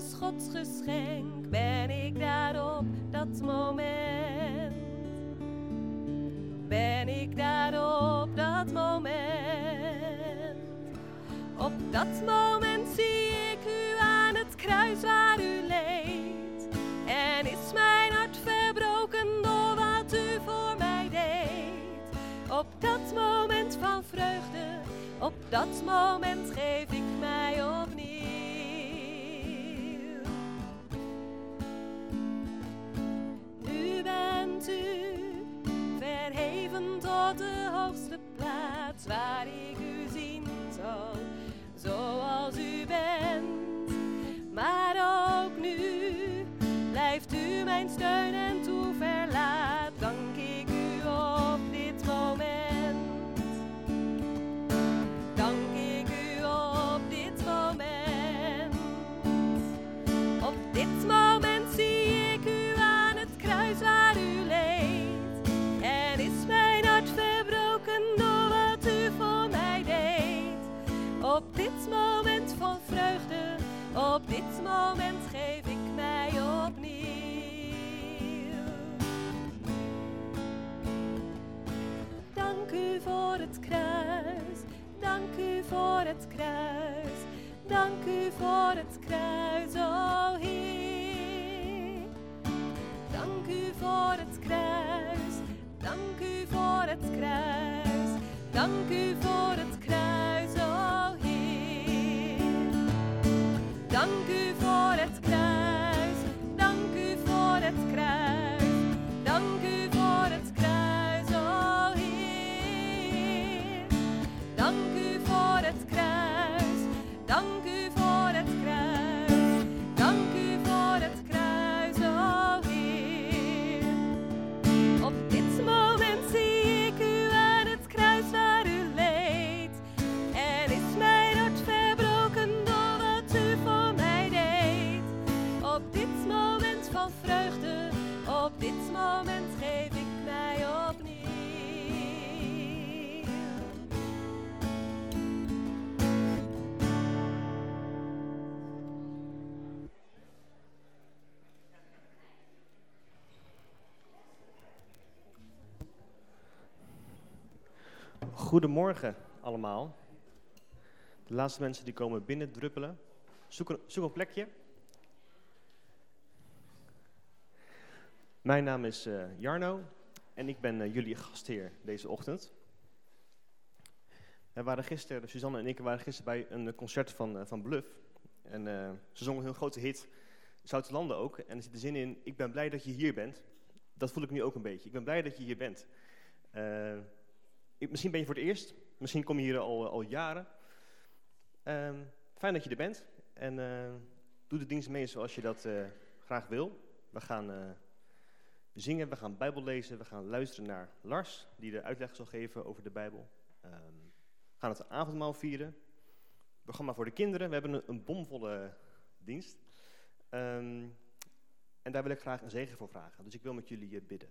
als Gods geschenk. Ben ik daar op dat moment? Ben ik daar op dat moment? Op dat moment zie ik u aan het kruis waar u leed. En is mijn hart verbroken door wat u voor mij deed. Op dat moment van vreugde, op dat moment geef het kruis, dank u voor het Goedemorgen allemaal. De laatste mensen die komen binnen druppelen. Zoek een, zoek een plekje. Mijn naam is eh, Jarno en ik ben eh, jullie gastheer deze ochtend. We waren gisteren, Suzanne en ik waren gisteren bij een concert van, eh, van Bluff. En eh, ze zongen hun grote hit, Zoute Landen ook. En er zit de zin in, ik ben blij dat je hier bent. Dat voel ik nu ook een beetje. Ik ben blij dat je hier bent. Eh, misschien ben je voor het eerst, misschien kom je hier al, al jaren. Ehm, fijn dat je er bent en eh, doe de dienst mee zoals je dat eh, graag wil. We gaan eh, zingen, we gaan Bijbel lezen, we gaan luisteren naar Lars, die de uitleg zal geven over de Bijbel. Ehm, we gaan het avondmaal vieren. Programma voor de kinderen, we hebben een, een bomvolle dienst. Ehm, en daar wil ik graag een zegen voor vragen, dus ik wil met jullie eh, bidden.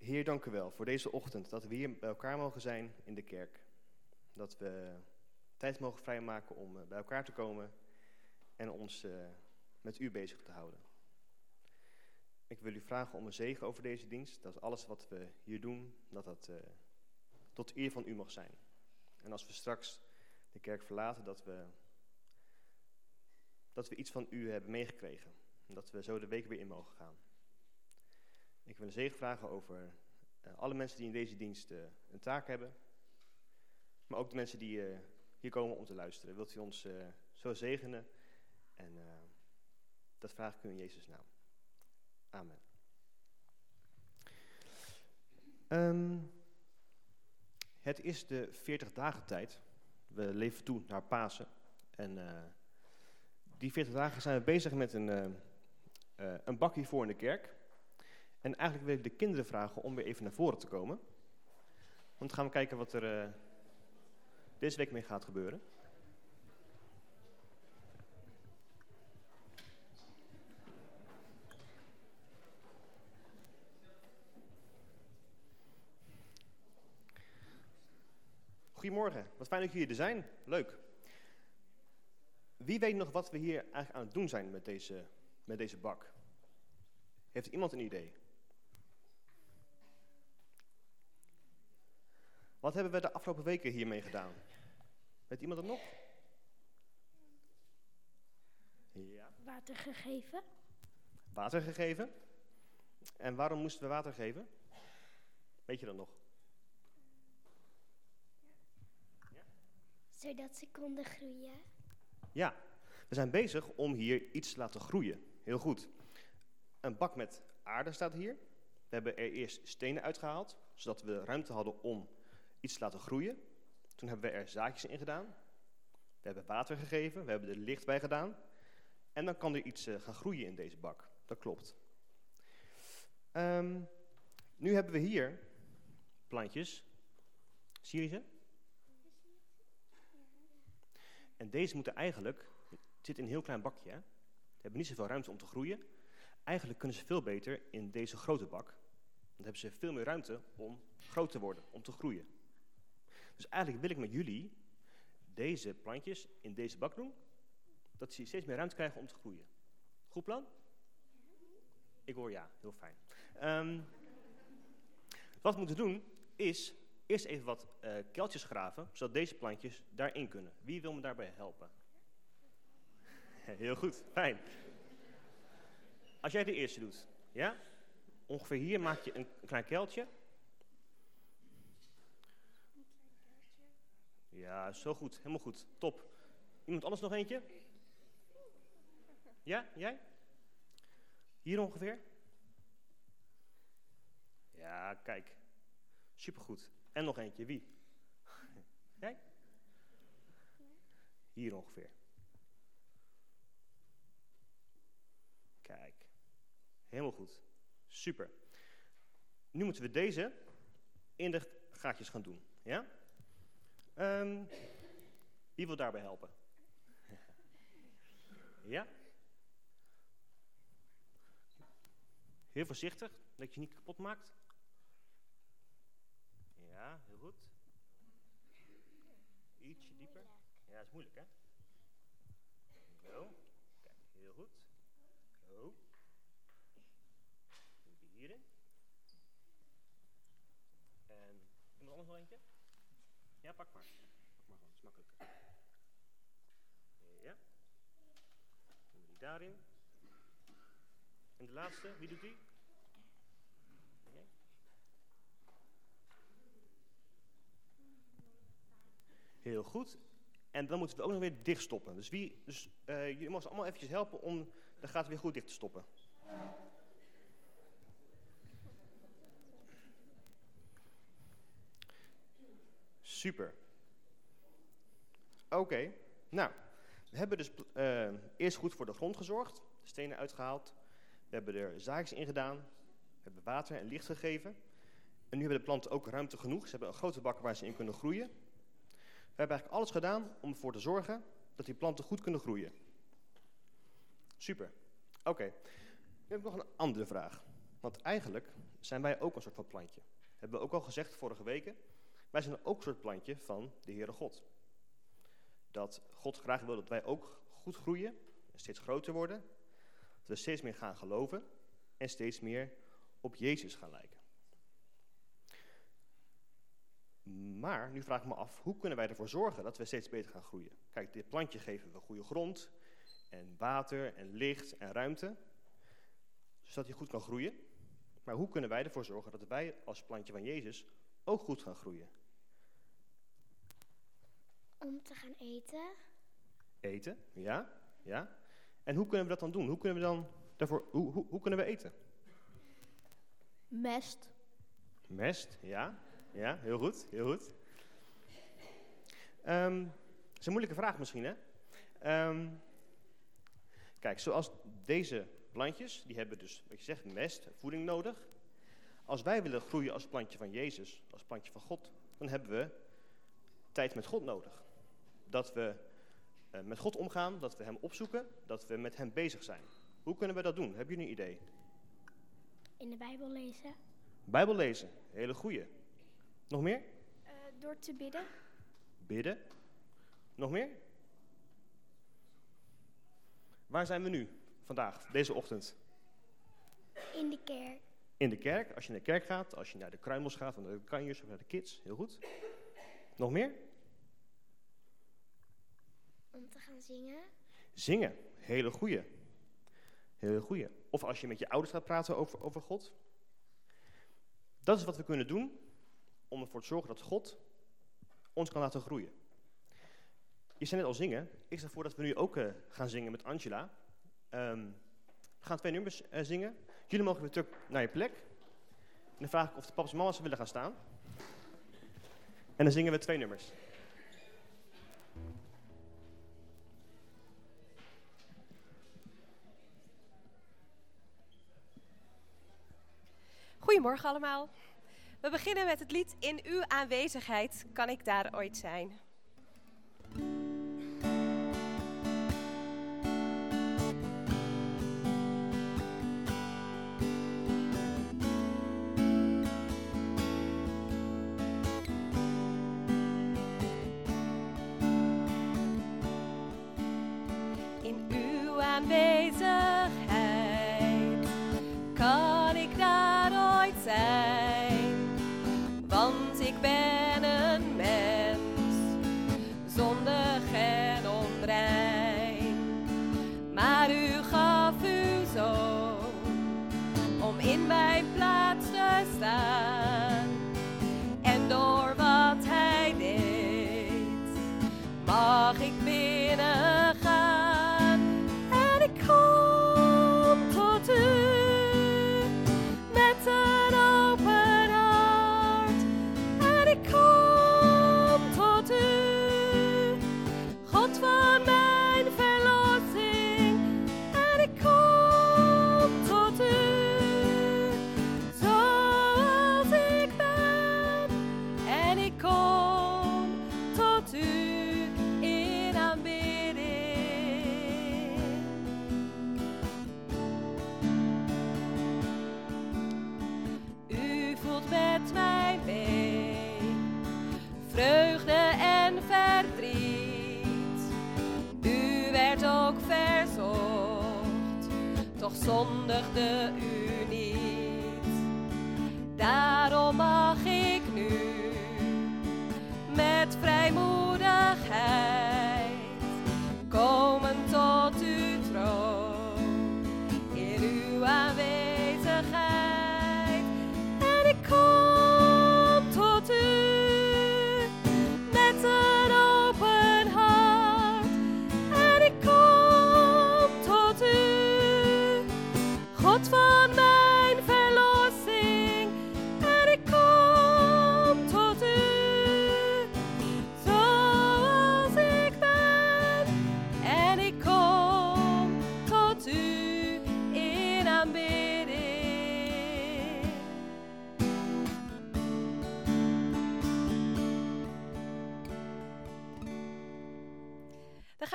Heer, dank u wel voor deze ochtend, dat we hier bij elkaar mogen zijn in de kerk. Dat we tijd mogen vrijmaken om eh, bij elkaar te komen en ons eh, met u bezig te houden. Ik wil u vragen om een zegen over deze dienst, dat alles wat we hier doen, dat dat eh, tot eer van u mag zijn. En als we straks de kerk verlaten, dat we, dat we iets van u hebben meegekregen. En dat we zo de week weer in mogen gaan. Ik wil een zegen vragen over eh, alle mensen die in deze dienst eh, een taak hebben. Maar ook de mensen die eh, hier komen om te luisteren. Wilt u ons zo zegenen? En dat vraag ik u in Jezus' naam. Amen. Ehm, het is de 40 dagen tijd. We leven toe naar Pasen. En die 40 dagen zijn we bezig met een, eh, eh, een bakje voor in de kerk. En eigenlijk wil ik de kinderen vragen om weer even naar voren te komen. Want dan gaan we kijken wat er eh, deze week mee gaat gebeuren. Goedemorgen, wat fijn dat jullie er zijn. Leuk. Wie weet nog wat we hier eigenlijk aan het doen zijn met deze, met deze bak? Heeft iemand een idee? Wat hebben we de afgelopen weken hiermee gedaan? Weet iemand het nog? Ja. Water gegeven. Water gegeven. En waarom moesten we water geven? Weet je dat nog? Zodat ze konden groeien. Ja, we zijn bezig om hier iets te laten groeien. Heel goed. Een bak met aarde staat hier. We hebben er eerst stenen uitgehaald, zodat we ruimte hadden om iets te laten groeien. Toen hebben we er zaadjes in gedaan. We hebben water gegeven, we hebben er licht bij gedaan. En dan kan er iets eh, gaan groeien in deze bak. Dat klopt. Ehm, nu hebben we hier plantjes. Zie je ze? En deze moeten eigenlijk, het zit in een heel klein bakje? Ze hebben niet zoveel ruimte om te groeien. Eigenlijk kunnen ze veel beter in deze grote bak. Dan hebben ze veel meer ruimte om groot te worden, om te groeien. Dus eigenlijk wil ik met jullie deze plantjes in deze bak doen, dat ze steeds meer ruimte krijgen om te groeien. Goed plan? Ik hoor ja, heel fijn. Um, wat we moeten doen is eerst even wat uh, keltjes graven, zodat deze plantjes daarin kunnen. Wie wil me daarbij helpen? Heel goed, fijn. Als jij de eerste doet, ja? Ongeveer hier maak je een klein keltje. Ja, zo goed, helemaal goed, top. Iemand anders nog eentje? Ja, jij? Hier ongeveer? Ja, kijk. Supergoed. En nog eentje, wie? Jij? Hier ongeveer. Kijk. Helemaal goed. Super. Nu moeten we deze in de gaatjes gaan doen. Ja? Um, wie wil daarbij helpen? ja? Heel voorzichtig, dat je niet kapot maakt. Ja, heel goed. Ietsje dieper. Ja, dat is moeilijk, hè? Zo. Kijk, heel goed. Zo. Hierin. En iemand anders nog eentje? Ja, pak maar. Pak maar gewoon, is makkelijker. Ja. Doen we die daarin. En de laatste, wie doet die? Heel goed. En dan moeten we ook nog weer dichtstoppen. Dus, wie, dus uh, jullie mogen allemaal eventjes helpen om de gaten weer goed dicht te stoppen. Super. Oké, nou, we hebben dus uh, eerst goed voor de grond gezorgd, de stenen uitgehaald. We hebben er zaadjes in gedaan, we hebben water en licht gegeven. En nu hebben de planten ook ruimte genoeg. Ze hebben een grote bak waar ze in kunnen groeien. We hebben eigenlijk alles gedaan om ervoor te zorgen dat die planten goed kunnen groeien. Super. Oké, nu heb ik nog een andere vraag. Want eigenlijk zijn wij ook een soort van plantje. Hebben we ook al gezegd vorige weken. Wij zijn ook een soort plantje van de Heere God. Dat God graag wil dat wij ook goed groeien, en steeds groter worden. Dat we steeds meer gaan geloven en steeds meer op Jezus gaan lijken. Maar nu vraag ik me af, hoe kunnen wij ervoor zorgen dat we steeds beter gaan groeien? Kijk, dit plantje geven we goede grond en water en licht en ruimte, zodat hij goed kan groeien. Maar hoe kunnen wij ervoor zorgen dat wij als plantje van Jezus ook goed gaan groeien? Om te gaan eten. Eten, ja, ja. En hoe kunnen we dat dan doen? Hoe kunnen we dan daarvoor, hoe, hoe, hoe kunnen we eten? Mest. Mest, ja. Ja, heel goed, heel goed. Um, dat is een moeilijke vraag misschien, hè? Um, kijk, zoals deze plantjes, die hebben dus, wat je zegt, mest, voeding nodig. Als wij willen groeien als plantje van Jezus, als plantje van God, dan hebben we tijd met God nodig. Dat we uh, met God omgaan, dat we Hem opzoeken, dat we met Hem bezig zijn. Hoe kunnen we dat doen? Hebben jullie een idee? In de Bijbel lezen. Bijbel lezen, hele goeie. Nog meer? Uh, door te bidden. bidden. Nog meer? Waar zijn we nu vandaag, deze ochtend? In de kerk. In de kerk, als je naar de kerk gaat, als je naar de kruimels gaat, naar de kanjers of naar de kids. Heel goed. Nog meer? Om te gaan zingen. Zingen, hele goeie. Hele goeie. Of als je met je ouders gaat praten over, over God. Dat is wat we kunnen doen om ervoor te zorgen dat God ons kan laten groeien. Je zei net al zingen. Ik stel voor dat we nu ook eh, gaan zingen met Angela. Ehm, we gaan twee nummers eh, zingen. Jullie mogen weer terug naar je plek. En dan vraag ik of de papa's en mama's willen gaan staan. En dan zingen we twee nummers. Goedemorgen allemaal. We beginnen met het lied In uw aanwezigheid kan ik daar ooit zijn.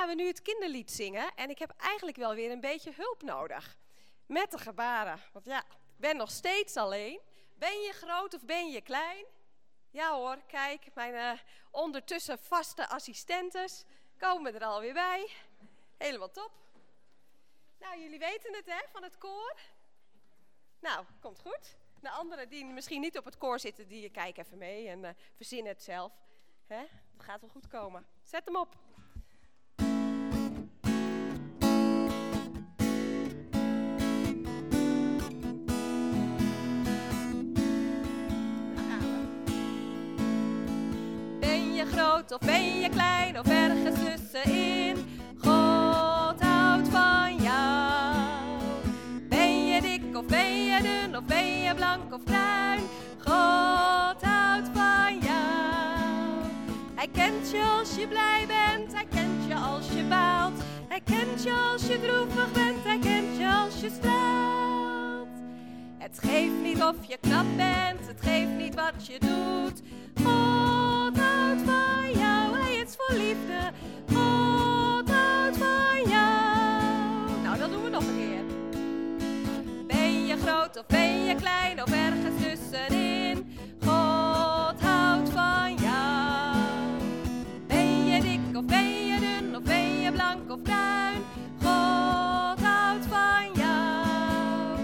We nu het kinderlied zingen. En ik heb eigenlijk wel weer een beetje hulp nodig. Met de gebaren. Want ja, ik ben nog steeds alleen. Ben je groot of ben je klein? Ja hoor, kijk, mijn eh, ondertussen vaste assistentes komen er alweer bij. Helemaal top. Nou, jullie weten het hè, van het koor. Nou, komt goed. De anderen die misschien niet op het koor zitten, die kijken even mee en eh verzinnen het zelf. Hè? Het gaat wel goed komen. Zet hem op. groot of ben je klein of ergens tussenin? God houdt van jou. Ben je dik of ben je dun of ben je blank of bruin? God houdt van jou. Hij kent je als je blij bent, hij kent je als je baalt. Hij kent je als je droevig bent, hij kent je als je straalt. Het geeft niet of je knap bent, het geeft niet wat je doet. Of ben je klein of ergens tussenin? God houdt van jou. dik of ben je dun of ben je blank of bruin? God houdt van jou.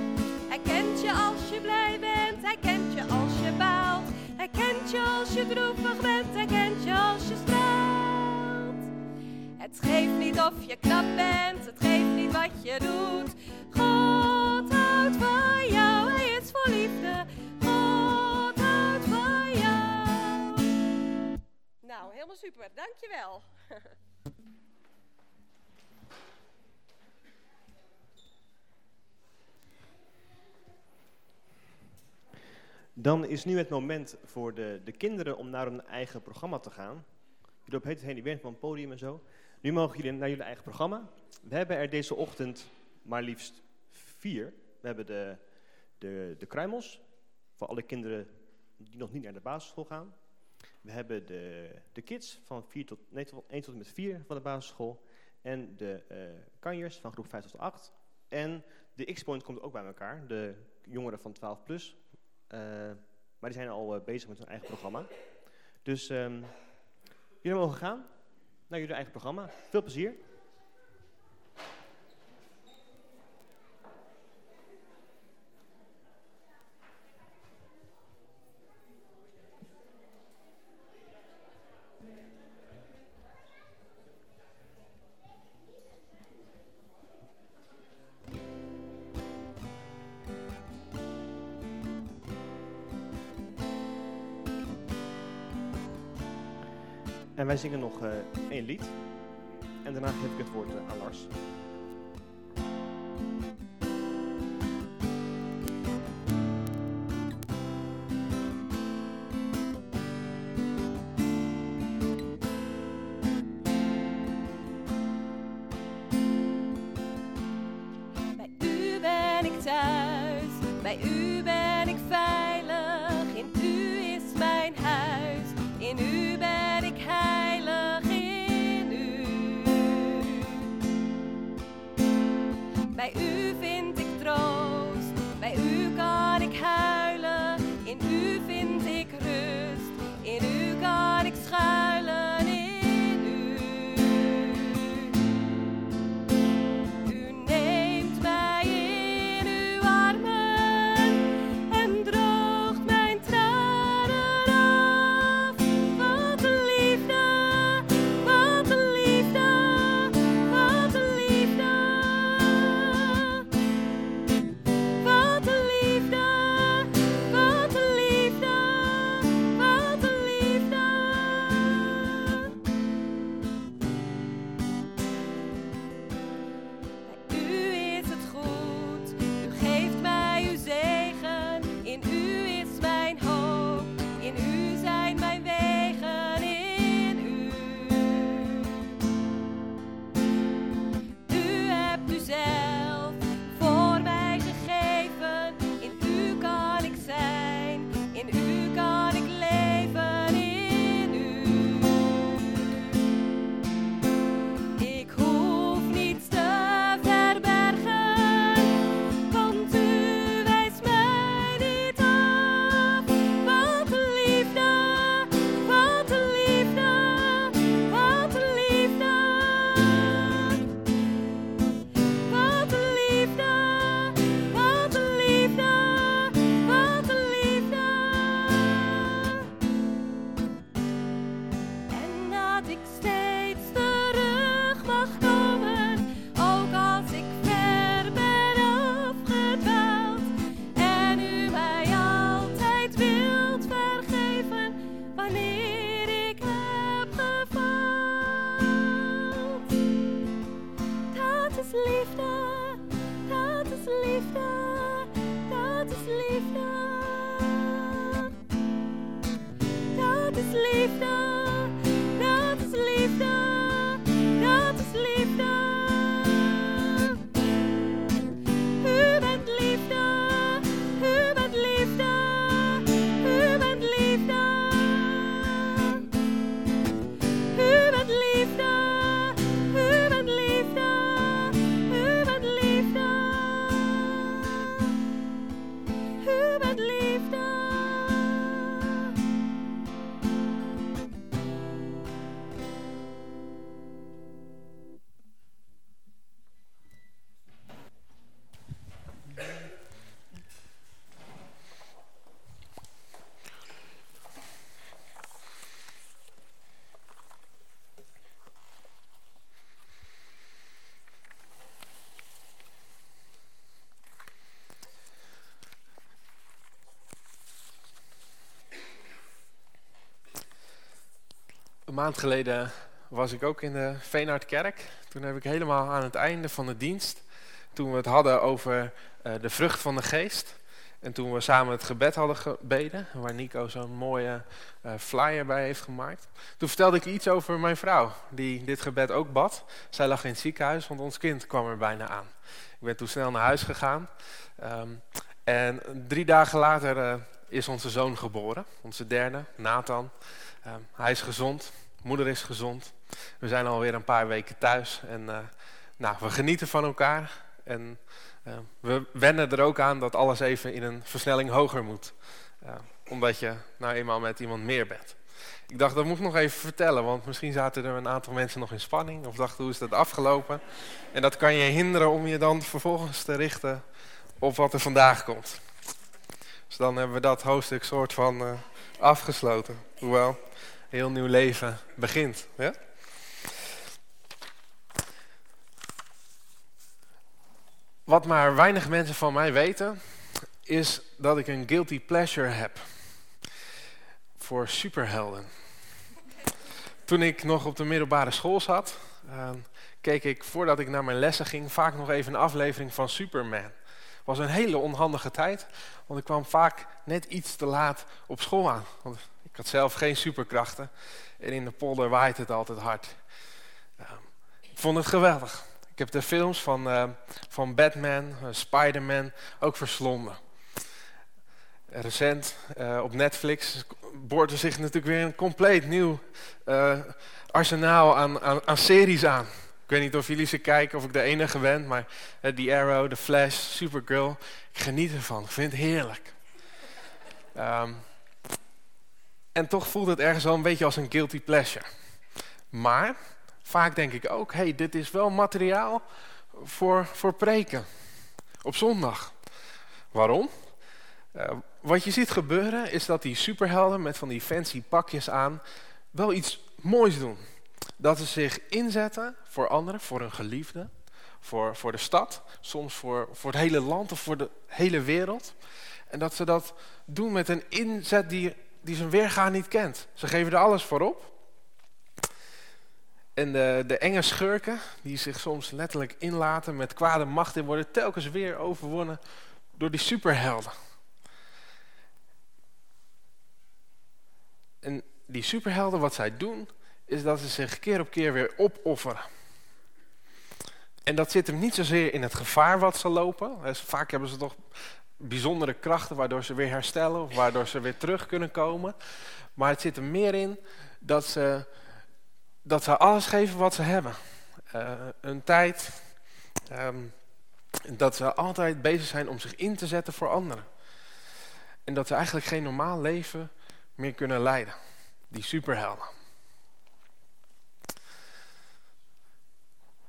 Hij kent je als je blij bent, hij kent je als je baalt. Hij kent je als je droevig bent, hij kent je als je straalt. Het geeft niet of je knap bent, het geeft niet wat je doet. God houdt van liefde. God houdt van jou. Nou, helemaal super, dankjewel. Dan is nu het moment voor de, de kinderen om naar hun eigen programma te gaan. Jullie op het heen, die van podium en zo. Nu mogen jullie naar jullie eigen programma. We hebben er deze ochtend maar liefst vier. We hebben de, de, de kruimels, voor alle kinderen die nog niet naar de basisschool gaan. We hebben de, de kids van 4 tot, nee, tot 1 tot en met 4 van de basisschool. En de uh, kanjers van groep 5 tot 8. En de X-Point komt ook bij elkaar, de jongeren van 12 plus. Uh, maar die zijn al uh, bezig met hun eigen programma. Dus um, jullie mogen gaan naar jullie eigen programma. Veel plezier. En wij zingen nog uh, één lied. En daarna geef ik het woord uh, aan Lars. Maand geleden was ik ook in de Veenhardkerk. Toen heb ik helemaal aan het einde van de dienst, toen we het hadden over uh, de vrucht van de geest. En toen we samen het gebed hadden gebeden, waar Nico zo'n mooie uh, flyer bij heeft gemaakt. Toen vertelde ik iets over mijn vrouw, die dit gebed ook bad. Zij lag in het ziekenhuis, want ons kind kwam er bijna aan. Ik ben toen snel naar huis gegaan. Um, en drie dagen later uh, is onze zoon geboren, onze derde, Nathan. Um, hij is gezond, moeder is gezond. We zijn alweer een paar weken thuis en uh, nou, we genieten van elkaar. En uh, we wennen er ook aan dat alles even in een versnelling hoger moet. Uh, omdat je nou eenmaal met iemand meer bent. Ik dacht, dat moet ik nog even vertellen, want misschien zaten er een aantal mensen nog in spanning. Of dachten, hoe is dat afgelopen? En dat kan je hinderen om je dan vervolgens te richten op wat er vandaag komt. Dus dan hebben we dat hoofdstuk soort van afgesloten. Hoewel, heel nieuw leven begint. Ja? Wat maar weinig mensen van mij weten, is dat ik een guilty pleasure heb voor superhelden. Toen ik nog op de middelbare school zat, uh, keek ik voordat ik naar mijn lessen ging vaak nog even een aflevering van Superman. Het was een hele onhandige tijd, want ik kwam vaak net iets te laat op school aan. Want ik had zelf geen superkrachten en in de polder waait het altijd hard. Uh, ik vond het geweldig. Ik heb de films van, uh, van Batman, uh, Spider-Man ook verslonden. Recent uh, op Netflix boort zich natuurlijk weer een compleet nieuw arsenaal aan, aan, series aan. Ik weet niet of jullie ze kijken, of ik de enige ben, maar The Arrow, The Flash, Supergirl, ik geniet ervan. Ik vind het heerlijk. Um, en toch voelt het ergens wel een beetje als een guilty pleasure. Maar Vaak denk ik ook, hey, dit is wel materiaal voor, voor preken op zondag. Waarom? Uh, wat je ziet gebeuren is dat die superhelden met van die fancy pakjes aan wel iets moois doen. Dat ze zich inzetten voor anderen, voor hun geliefde, voor, voor de stad, soms voor, voor het hele land of voor de hele wereld. En dat ze dat doen met een inzet die, die zijn weerga niet kent. Ze geven er alles voor op. En de, de enge schurken, die zich soms letterlijk inlaten met kwade macht en worden telkens weer overwonnen door die superhelden. En die superhelden, wat zij doen, is dat ze zich keer op keer weer opofferen. En dat zit hem niet zozeer in het gevaar wat ze lopen. Vaak hebben ze toch bijzondere krachten waardoor ze weer herstellen of waardoor ze weer terug kunnen komen. Maar het zit er meer in dat ze dat ze alles geven wat ze hebben. Uh, een tijd um, dat ze altijd bezig zijn om zich in te zetten voor anderen. En dat ze eigenlijk geen normaal leven meer kunnen leiden. Die superhelden.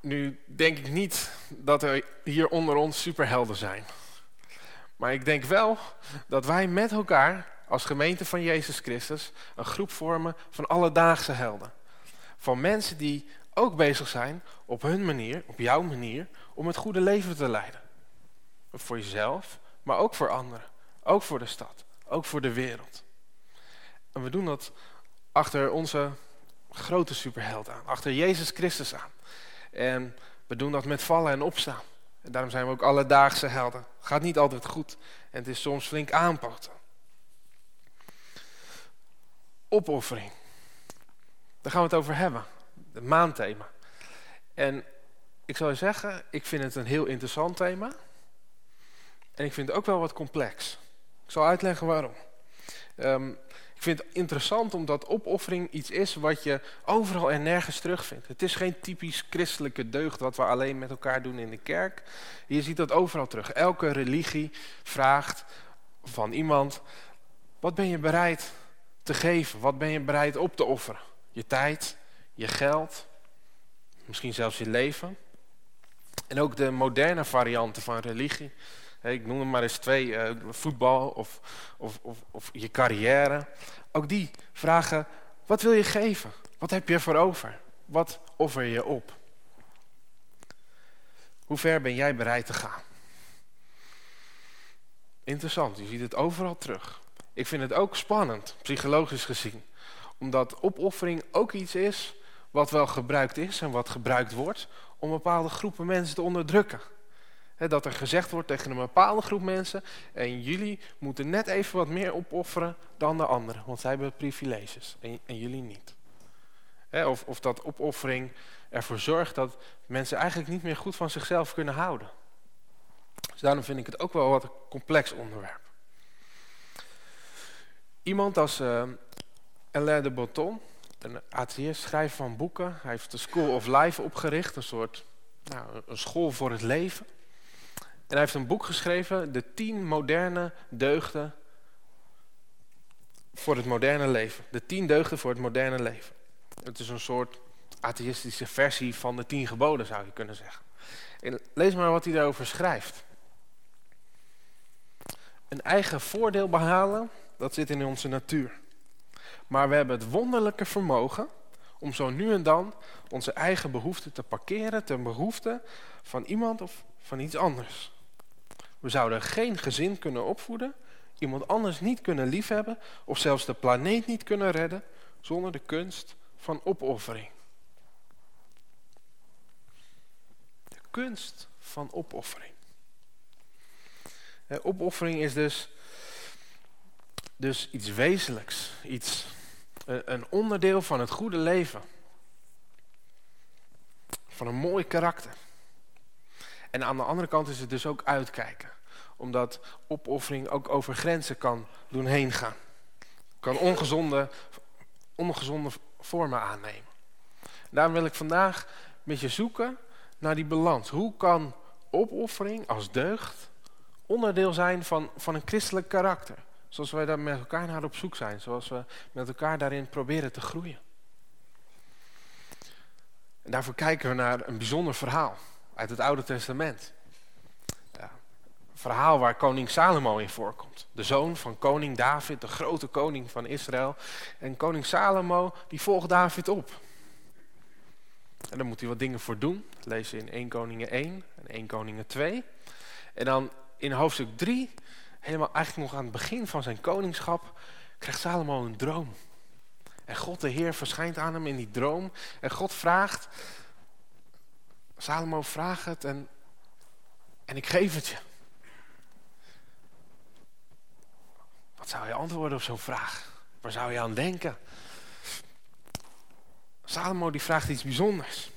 Nu denk ik niet dat er hier onder ons superhelden zijn. Maar ik denk wel dat wij met elkaar als gemeente van Jezus Christus een groep vormen van alledaagse helden van mensen die ook bezig zijn op hun manier, op jouw manier, om het goede leven te leiden. Voor jezelf, maar ook voor anderen. Ook voor de stad, ook voor de wereld. En we doen dat achter onze grote superheld aan, achter Jezus Christus aan. En we doen dat met vallen en opstaan. En daarom zijn we ook alledaagse helden. Gaat niet altijd goed en het is soms flink aanpoten. Opoffering. Daar gaan we het over hebben. Het maandthema. En ik zou zeggen, ik vind het een heel interessant thema. En ik vind het ook wel wat complex. Ik zal uitleggen waarom. Um, ik vind het interessant omdat opoffering iets is wat je overal en nergens terugvindt. Het is geen typisch christelijke deugd wat we alleen met elkaar doen in de kerk. Je ziet dat overal terug. Elke religie vraagt van iemand, wat ben je bereid te geven? Wat ben je bereid op te offeren? Je tijd, je geld, misschien zelfs je leven. En ook de moderne varianten van religie. Ik noem er maar eens twee, eh, voetbal of, of, of, of je carrière. Ook die vragen, wat wil je geven? Wat heb je ervoor over? Wat offer je op? Hoe ver ben jij bereid te gaan? Interessant, je ziet het overal terug. Ik vind het ook spannend, psychologisch gezien Omdat opoffering ook iets is wat wel gebruikt is en wat gebruikt wordt om bepaalde groepen mensen te onderdrukken. Dat er gezegd wordt tegen een bepaalde groep mensen en jullie moeten net even wat meer opofferen dan de anderen, want zij hebben privileges en, en jullie niet. of, of dat opoffering ervoor zorgt dat mensen eigenlijk niet meer goed van zichzelf kunnen houden. Dus daarom vind ik het ook wel wat een complex onderwerp. Iemand als uh, Alain de Botton, een atheïst, schrijver van boeken. Hij heeft de School of Life opgericht, een soort nou, een school voor het leven. En hij heeft een boek geschreven, de tien moderne deugden voor het moderne leven. De tien deugden voor het moderne leven. Het is een soort atheïstische versie van de tien geboden, zou je kunnen zeggen. En lees maar wat hij daarover schrijft. Een eigen voordeel behalen, dat zit in onze natuur. Maar we hebben het wonderlijke vermogen om zo nu en dan onze eigen behoeften te parkeren ten behoefte van iemand of van iets anders. We zouden geen gezin kunnen opvoeden, iemand anders niet kunnen liefhebben of zelfs de planeet niet kunnen redden zonder de kunst van opoffering. De kunst van opoffering. Opoffering is dus, dus iets wezenlijks, iets een onderdeel van het goede leven. Van een mooi karakter. En aan de andere kant is het dus ook uitkijken. Omdat opoffering ook over grenzen kan doen heen gaan. Kan ongezonde, ongezonde vormen aannemen. Daarom wil ik vandaag met je zoeken naar die balans. Hoe kan opoffering als deugd onderdeel zijn van, van een christelijk karakter? Zoals wij daar met elkaar naar op zoek zijn. Zoals we met elkaar daarin proberen te groeien. En daarvoor kijken we naar een bijzonder verhaal uit het Oude Testament. Ja, verhaal waar koning Salomo in voorkomt. De zoon van koning David, de grote koning van Israël. En koning Salomo die volgt David op. En daar moet hij wat dingen voor doen. Dat lezen in 1 Koningen 1 en 1 Koningen 2. En dan in hoofdstuk 3 helemaal eigenlijk nog aan het begin van zijn koningschap, krijgt Salomo een droom. En God de Heer verschijnt aan hem in die droom. En God vraagt, Salomo vraagt het en, en ik geef het je. Wat zou je antwoorden op zo'n vraag? Waar zou je aan denken? Salomo die vraagt iets bijzonders.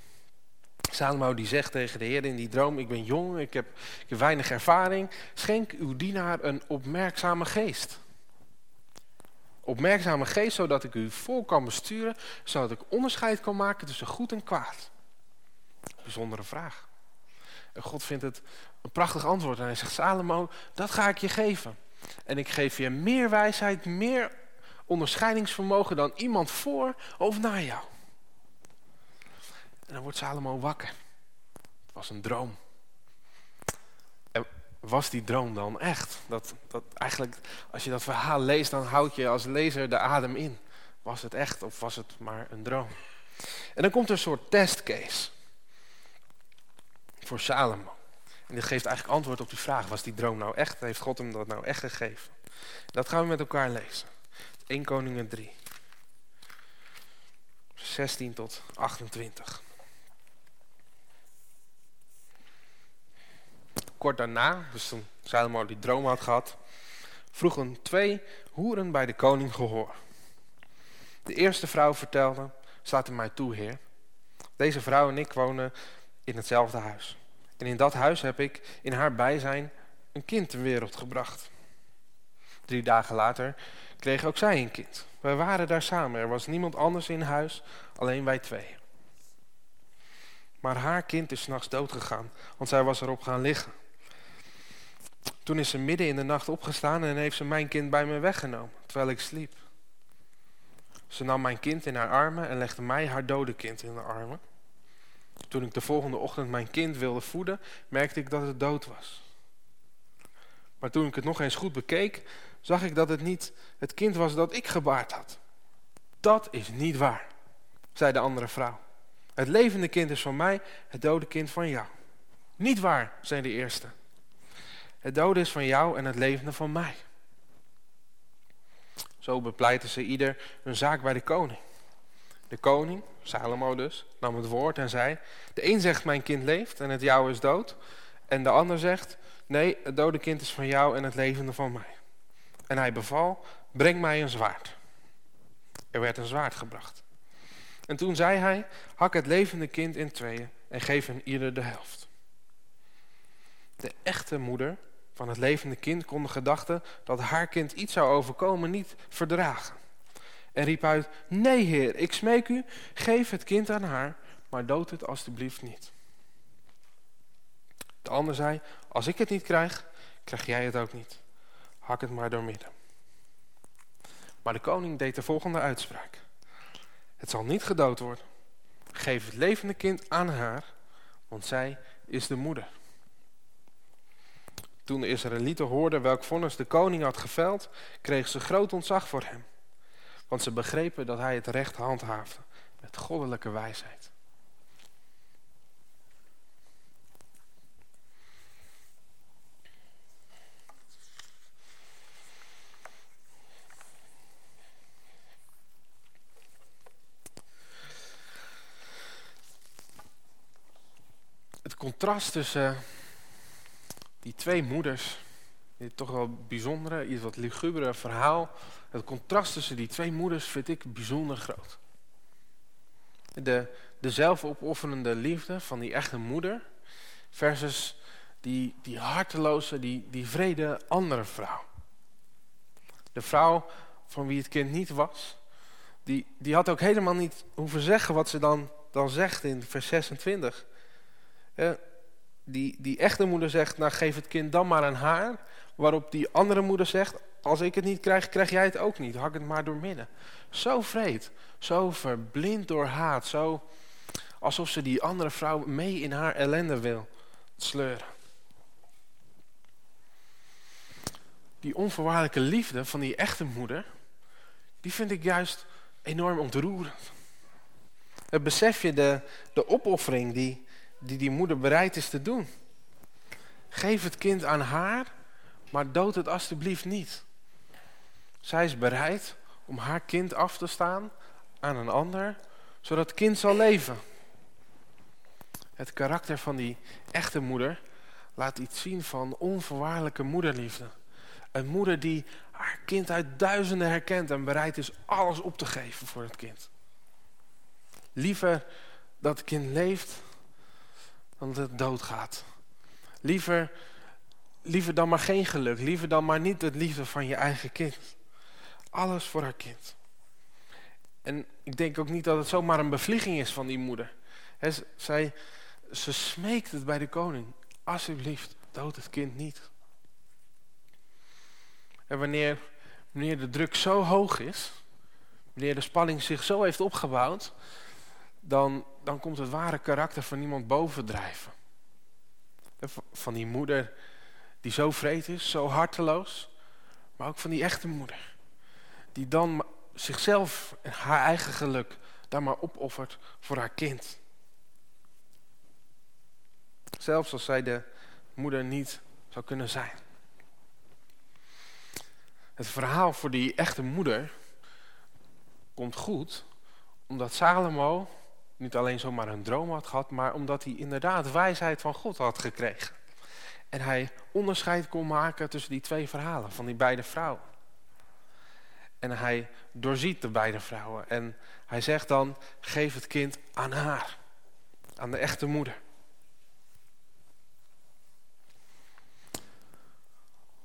Salomo die zegt tegen de Heer in die droom, ik ben jong, ik heb, ik heb weinig ervaring. Schenk uw dienaar een opmerkzame geest. Opmerkzame geest, zodat ik u vol kan besturen, zodat ik onderscheid kan maken tussen goed en kwaad. Bijzondere vraag. En God vindt het een prachtig antwoord en hij zegt, Salomo, dat ga ik je geven. En ik geef je meer wijsheid, meer onderscheidingsvermogen dan iemand voor of na jou. En dan wordt Salomo wakker. Het was een droom. En was die droom dan echt? Dat, dat eigenlijk, als je dat verhaal leest, dan houd je als lezer de adem in. Was het echt of was het maar een droom? En dan komt er een soort testcase. Voor Salomo. En dit geeft eigenlijk antwoord op die vraag. Was die droom nou echt? Heeft God hem dat nou echt gegeven? Dat gaan we met elkaar lezen. 1 Koningen 3. 16 tot 28. kort daarna, dus toen Salomo die droom had gehad, vroegen twee hoeren bij de koning gehoor. De eerste vrouw vertelde, staat in mij toe, heer. Deze vrouw en ik wonen in hetzelfde huis. En in dat huis heb ik in haar bijzijn een kind ter wereld gebracht. Drie dagen later kreeg ook zij een kind. Wij waren daar samen. Er was niemand anders in huis, alleen wij twee. Maar haar kind is s'nachts doodgegaan, want zij was erop gaan liggen. Toen is ze midden in de nacht opgestaan en heeft ze mijn kind bij me weggenomen, terwijl ik sliep. Ze nam mijn kind in haar armen en legde mij haar dode kind in de armen. Toen ik de volgende ochtend mijn kind wilde voeden, merkte ik dat het dood was. Maar toen ik het nog eens goed bekeek, zag ik dat het niet het kind was dat ik gebaard had. Dat is niet waar, zei de andere vrouw. Het levende kind is van mij, het dode kind van jou. Niet waar, zei de eerste. Het dode is van jou en het levende van mij. Zo bepleiten ze ieder hun zaak bij de koning. De koning, Salomo dus, nam het woord en zei... De een zegt mijn kind leeft en het jouwe is dood. En de ander zegt... Nee, het dode kind is van jou en het levende van mij. En hij beval, breng mij een zwaard. Er werd een zwaard gebracht. En toen zei hij, hak het levende kind in tweeën en geef hem ieder de helft. De echte moeder van het levende kind kon de gedachte dat haar kind iets zou overkomen niet verdragen. En riep uit, nee heer, ik smeek u, geef het kind aan haar, maar dood het alstublieft niet. De ander zei, als ik het niet krijg, krijg jij het ook niet. Hak het maar door midden. Maar de koning deed de volgende uitspraak. Het zal niet gedood worden. Geef het levende kind aan haar, want zij is de moeder. Toen de Israëlieten hoorden welk vonnis de koning had geveld, kregen ze groot ontzag voor hem. Want ze begrepen dat hij het recht handhaafde met goddelijke wijsheid. Het contrast tussen die twee moeders, dit toch wel bijzondere, iets wat lugubere verhaal. Het contrast tussen die twee moeders vind ik bijzonder groot. De, de zelfopofferende liefde van die echte moeder versus die, die harteloze, die, die vrede andere vrouw. De vrouw van wie het kind niet was, die, die had ook helemaal niet hoeven zeggen wat ze dan, dan zegt in vers 26. Ja, die, die echte moeder zegt, nou geef het kind dan maar aan haar. Waarop die andere moeder zegt, als ik het niet krijg, krijg jij het ook niet. Hak het maar door midden. Zo vreed, zo verblind door haat. Zo alsof ze die andere vrouw mee in haar ellende wil sleuren. Die onvoorwaardelijke liefde van die echte moeder, die vind ik juist enorm ontroerend. Het besef je de, de opoffering die, die die moeder bereid is te doen. Geef het kind aan haar, maar dood het alstublieft niet. Zij is bereid om haar kind af te staan aan een ander, zodat het kind zal leven. Het karakter van die echte moeder laat iets zien van onvoorwaardelijke moederliefde. Een moeder die haar kind uit duizenden herkent en bereid is alles op te geven voor het kind. Liever dat het kind leeft dan dat het doodgaat. Liever, liever dan maar geen geluk. Liever dan maar niet het liefde van je eigen kind. Alles voor haar kind. En ik denk ook niet dat het zomaar een bevlieging is van die moeder. Zij, ze smeekt het bij de koning. Alsjeblieft, dood het kind niet. En wanneer, wanneer de druk zo hoog is, wanneer de spanning zich zo heeft opgebouwd, dan, dan komt het ware karakter van iemand bovendrijven. Van die moeder die zo vreed is, zo harteloos. Maar ook van die echte moeder. Die dan zichzelf en haar eigen geluk daar maar opoffert voor haar kind. Zelfs als zij de moeder niet zou kunnen zijn. Het verhaal voor die echte moeder komt goed, omdat Salomo niet alleen zomaar een droom had gehad, maar omdat hij inderdaad wijsheid van God had gekregen. En hij onderscheid kon maken tussen die twee verhalen van die beide vrouwen. En hij doorziet de beide vrouwen. En hij zegt dan, geef het kind aan haar. Aan de echte moeder.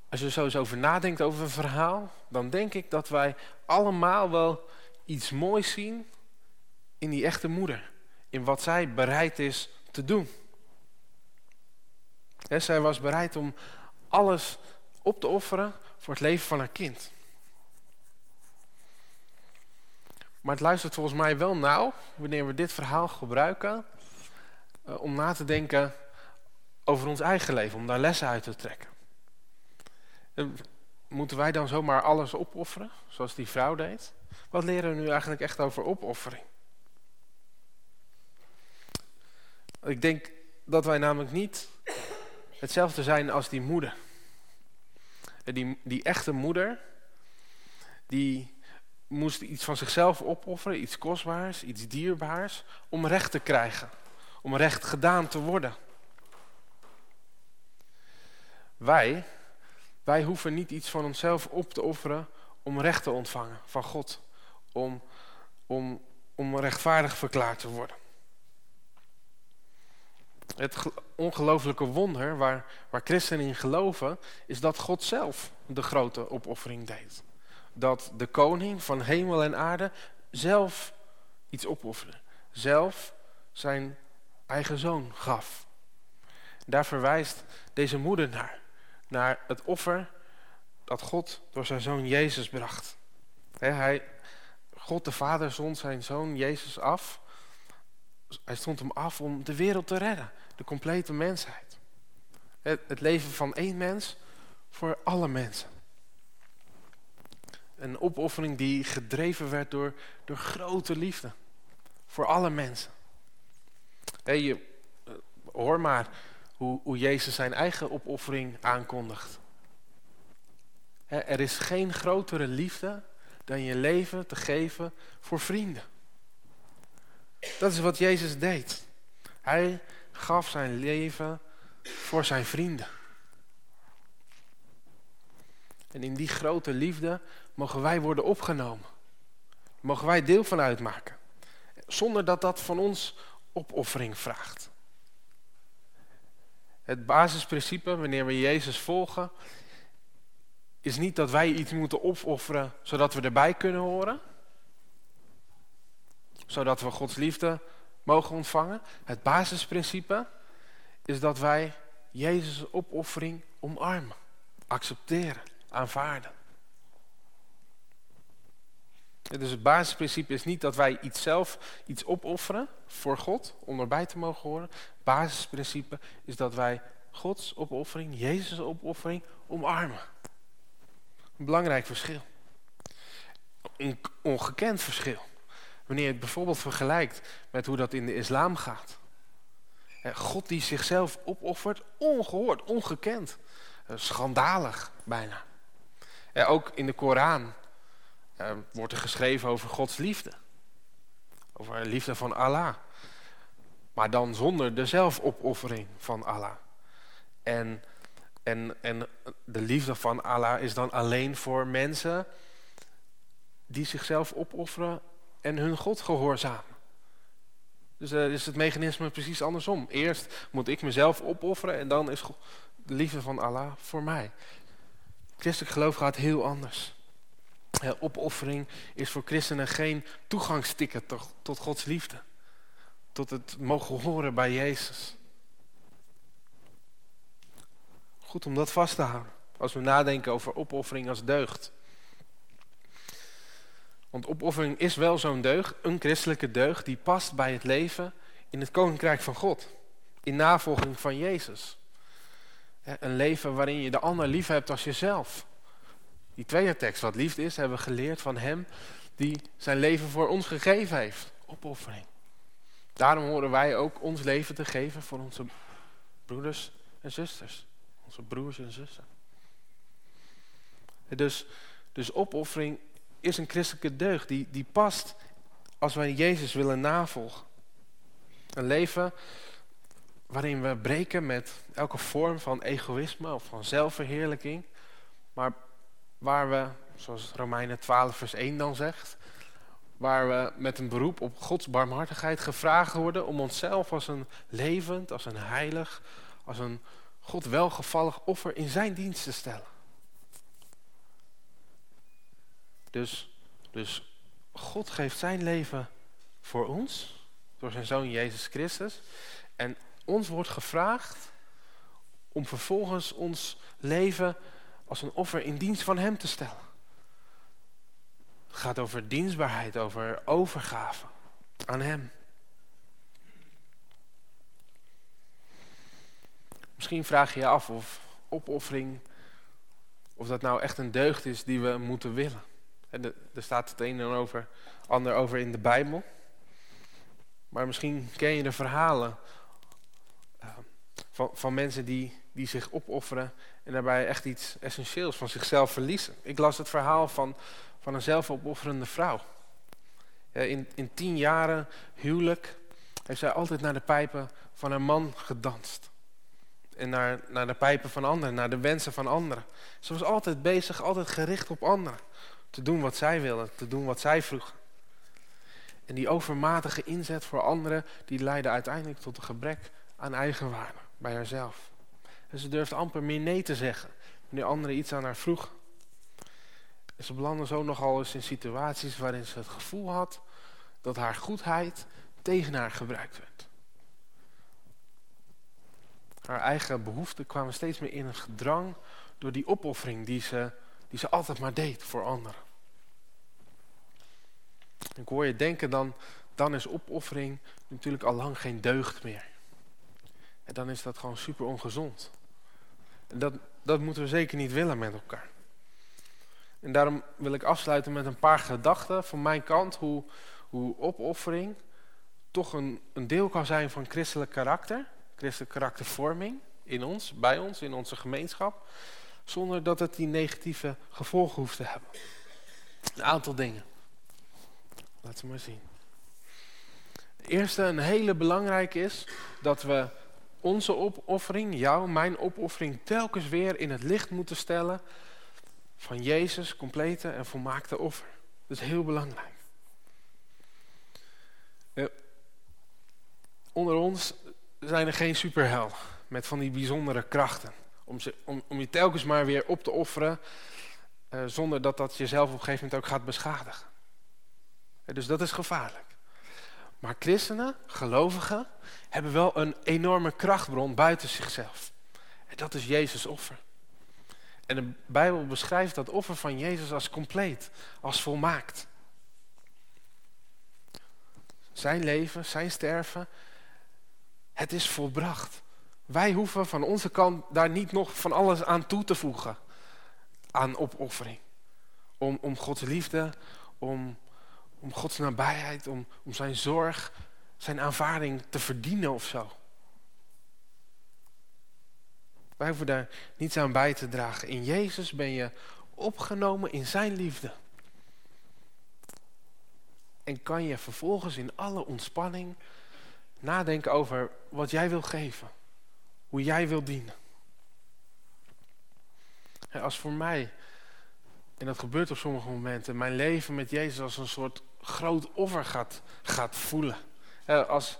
Als je zo eens over nadenkt over een verhaal, dan denk ik dat wij allemaal wel iets moois zien in die echte moeder. In wat zij bereid is te doen. Zij was bereid om alles op te offeren voor het leven van haar kind. Maar het luistert volgens mij wel nauw, wanneer we dit verhaal gebruiken, uh, om na te denken over ons eigen leven, om daar lessen uit te trekken. En moeten wij dan zomaar alles opofferen, zoals die vrouw deed? Wat leren we nu eigenlijk echt over opoffering? Ik denk dat wij namelijk niet hetzelfde zijn als die moeder. Die, die echte moeder, die moest iets van zichzelf opofferen, iets kostbaars, iets dierbaars, om recht te krijgen, om recht gedaan te worden. Wij, wij hoeven niet iets van onszelf op te offeren om recht te ontvangen van God, om, om, om rechtvaardig verklaard te worden. Het ongelofelijke wonder waar, waar christenen in geloven, is dat God zelf de grote opoffering deed. Dat de koning van hemel en aarde zelf iets opofferde. Zelf zijn eigen zoon gaf. Daar verwijst deze moeder naar. Naar het offer dat God door zijn zoon Jezus bracht. hij, God de Vader zond zijn zoon Jezus af. Hij stond hem af om de wereld te redden. De complete mensheid. Het, leven van één mens voor alle mensen. Een opoffering die gedreven werd door, door grote liefde. Voor alle mensen. Hey, je, eh, hoor maar hoe, hoe Jezus zijn eigen opoffering aankondigt. Er is geen grotere liefde dan je leven te geven voor vrienden. Dat is wat Jezus deed. Hij gaf zijn leven voor zijn vrienden. En in die grote liefde mogen wij worden opgenomen. Mogen wij deel van uitmaken. Zonder dat dat van ons opoffering vraagt. Het basisprincipe wanneer we Jezus volgen is niet dat wij iets moeten opofferen zodat we erbij kunnen horen. Zodat we Gods liefde mogen ontvangen. Het basisprincipe is dat wij Jezus' opoffering omarmen, accepteren, aanvaarden. Dus het basisprincipe is niet dat wij iets zelf iets opofferen voor God om erbij te mogen horen. Het basisprincipe is dat wij Gods opoffering, Jezus' opoffering omarmen. Een belangrijk verschil. Een ongekend verschil. Wanneer je het bijvoorbeeld vergelijkt met hoe dat in de islam gaat. God die zichzelf opoffert, ongehoord, ongekend. Schandalig bijna. Ook in de Koran wordt er geschreven over Gods liefde. Over de liefde van Allah. Maar dan zonder de zelfopoffering van Allah. En, en, en de liefde van Allah is dan alleen voor mensen die zichzelf opofferen en hun God gehoorzamen. Dus uh, is het mechanisme precies andersom. Eerst moet ik mezelf opofferen en dan is de liefde van Allah voor mij. Christelijk geloof gaat heel anders. opoffering is voor christenen geen toegangsticket tot, tot Gods liefde. Tot het mogen horen bij Jezus. Goed om dat vast te houden. Als we nadenken over opoffering als deugd. Want opoffering is wel zo'n deugd, een christelijke deugd, die past bij het leven in het koninkrijk van God. In navolging van Jezus. Een leven waarin je de ander lief hebt als jezelf. Die tweede tekst, wat liefde is, hebben we geleerd van hem die zijn leven voor ons gegeven heeft. Opoffering. Daarom horen wij ook ons leven te geven voor onze broeders en zusters. Onze broers en zussen. Dus, dus opoffering is een christelijke deugd die, die past als wij Jezus willen navolgen. Een leven waarin we breken met elke vorm van egoïsme of van zelfverheerlijking. Maar waar we, zoals Romeinen 12 vers 1 dan zegt, waar we met een beroep op Gods barmhartigheid gevraagd worden om onszelf als een levend, als een heilig, als een God welgevallig offer in zijn dienst te stellen. Dus, dus God geeft zijn leven voor ons, door zijn zoon Jezus Christus. En ons wordt gevraagd om vervolgens ons leven als een offer in dienst van hem te stellen. Het gaat over dienstbaarheid, over overgave aan hem. Misschien vraag je je af of opoffering, of dat nou echt een deugd is die we moeten willen. Er staat het een en over, ander over in de Bijbel. Maar misschien ken je de verhalen uh, van, van mensen die die zich opofferen en daarbij echt iets essentieels van zichzelf verliezen. Ik las het verhaal van, van een zelfopofferende vrouw. In, in tien jaren huwelijk heeft zij altijd naar de pijpen van haar man gedanst. En naar, naar de pijpen van anderen, naar de wensen van anderen. Ze was altijd bezig, altijd gericht op anderen. Te doen wat zij wilden, te doen wat zij vroegen. En die overmatige inzet voor anderen, die leidde uiteindelijk tot een gebrek aan eigenwaarde bij haarzelf. En ze durfde amper meer nee te zeggen, wanneer anderen iets aan haar vroegen. En ze belandde zo nogal eens in situaties waarin ze het gevoel had dat haar goedheid tegen haar gebruikt werd. Haar eigen behoeften kwamen steeds meer in gedrang door die opoffering die ze, die ze altijd maar deed voor anderen. Ik hoor je denken dan, dan is opoffering natuurlijk al lang geen deugd meer. En dan is dat gewoon super ongezond. En dat, dat moeten we zeker niet willen met elkaar. En daarom wil ik afsluiten met een paar gedachten van mijn kant hoe, hoe opoffering toch een, een deel kan zijn van christelijk karakter, christelijke karaktervorming in ons, bij ons, in onze gemeenschap, zonder dat het die negatieve gevolgen hoeft te hebben. Een aantal dingen. Laten we maar zien. De eerste, een hele belangrijke is dat we onze opoffering, jouw, mijn opoffering, telkens weer in het licht moeten stellen van Jezus' complete en volmaakte offer. Dat is heel belangrijk. Eh, onder ons zijn er geen superhel met van die bijzondere krachten. Om, ze, om, om je telkens maar weer op te offeren, uh, zonder dat dat jezelf op een gegeven moment ook gaat beschadigen. Dus dat is gevaarlijk. Maar christenen, gelovigen, hebben wel een enorme krachtbron buiten zichzelf. En dat is Jezus' offer. En de Bijbel beschrijft dat offer van Jezus als compleet, als volmaakt. Zijn leven, zijn sterven, het is volbracht. Wij hoeven van onze kant daar niet nog van alles aan toe te voegen. Aan opoffering. Om, om Gods liefde, om om Gods nabijheid, om, om zijn zorg, zijn aanvaarding te verdienen of zo. Wij hoeven daar niets aan bij te dragen. In Jezus ben je opgenomen in zijn liefde. En kan je vervolgens in alle ontspanning nadenken over wat jij wil geven. Hoe jij wil dienen. Als voor mij, en dat gebeurt op sommige momenten, mijn leven met Jezus als een soort groot offer gaat, gaat voelen. als,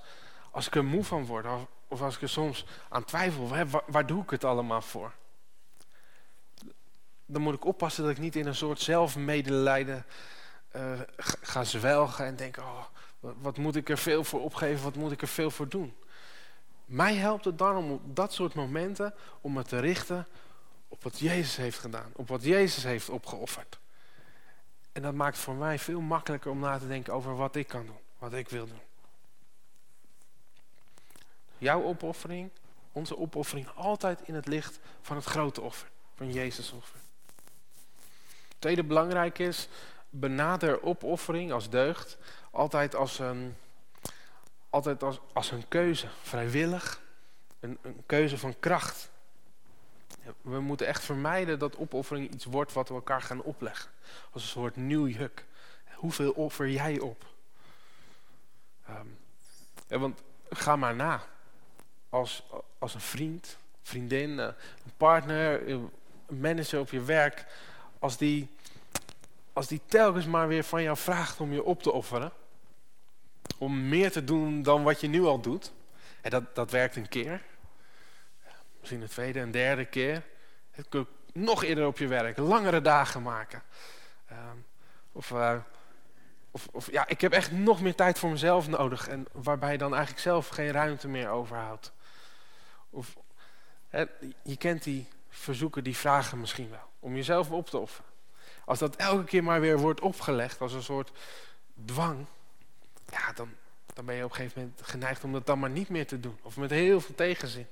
als ik er moe van word, of, als ik er soms aan twijfel, waar, waar, doe ik het allemaal voor? Dan moet ik oppassen dat ik niet in een soort zelfmedelijden uh, ga zwelgen en denk, oh, wat moet ik er veel voor opgeven, wat moet ik er veel voor doen? Mij helpt het dan om op dat soort momenten om me te richten op wat Jezus heeft gedaan, op wat Jezus heeft opgeofferd. En dat maakt voor mij veel makkelijker om na te denken over wat ik kan doen. Wat ik wil doen. Jouw opoffering, onze opoffering, altijd in het licht van het grote offer. Van Jezus offer. Tweede belangrijk is, benader opoffering als deugd altijd als een, altijd als, als een keuze. Vrijwillig. Een, een keuze van kracht. We moeten echt vermijden dat opoffering iets wordt wat we elkaar gaan opleggen. Als een soort nieuw juk. Hoeveel offer jij op? Ja, want ga maar na. Als, als een vriend, vriendin, eh, een partner, een manager op je werk. Als die, als die telkens maar weer van jou vraagt om je op te offeren. Om meer te doen dan wat je nu al doet. En dat, dat werkt een keer. Misschien een tweede, een derde keer. Het kun nog eerder op je werk, langere dagen maken. Ehm, of, uh, of, of, ja, ik heb echt nog meer tijd voor mezelf nodig. En waarbij je dan eigenlijk zelf geen ruimte meer overhoudt. Of, je kent die verzoeken, die vragen misschien wel. Om jezelf op te offeren. Als dat elke keer maar weer wordt opgelegd als een soort dwang. Ja, dan, dan ben je op een gegeven moment geneigd om dat dan maar niet meer te doen. Of met heel veel tegenzin.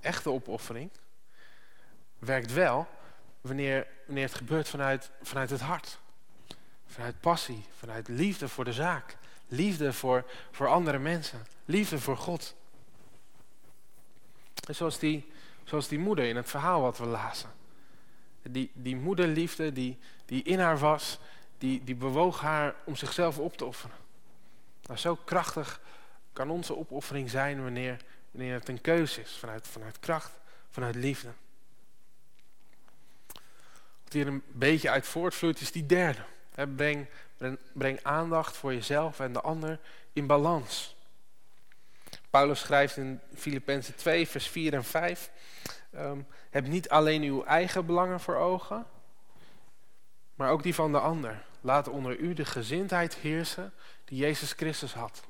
Echte opoffering werkt wel wanneer, wanneer het gebeurt vanuit, vanuit het hart. Vanuit passie, vanuit liefde voor de zaak. Liefde voor, voor andere mensen. Liefde voor God. Zoals die, zoals die moeder in het verhaal wat we lazen. Die, die moederliefde die, die in haar was, die, die bewoog haar om zichzelf op te offeren. Nou, zo krachtig kan onze opoffering zijn wanneer, wanneer het een keuze is, vanuit, vanuit kracht, vanuit liefde. Wat hier een beetje uit voortvloeit is die derde. breng, breng, aandacht voor jezelf en de ander in balans. Paulus schrijft in Filippenzen 2, vers 4 en 5. Um, heb niet alleen uw eigen belangen voor ogen, maar ook die van de ander. Laat onder u de gezindheid heersen die Jezus Christus had.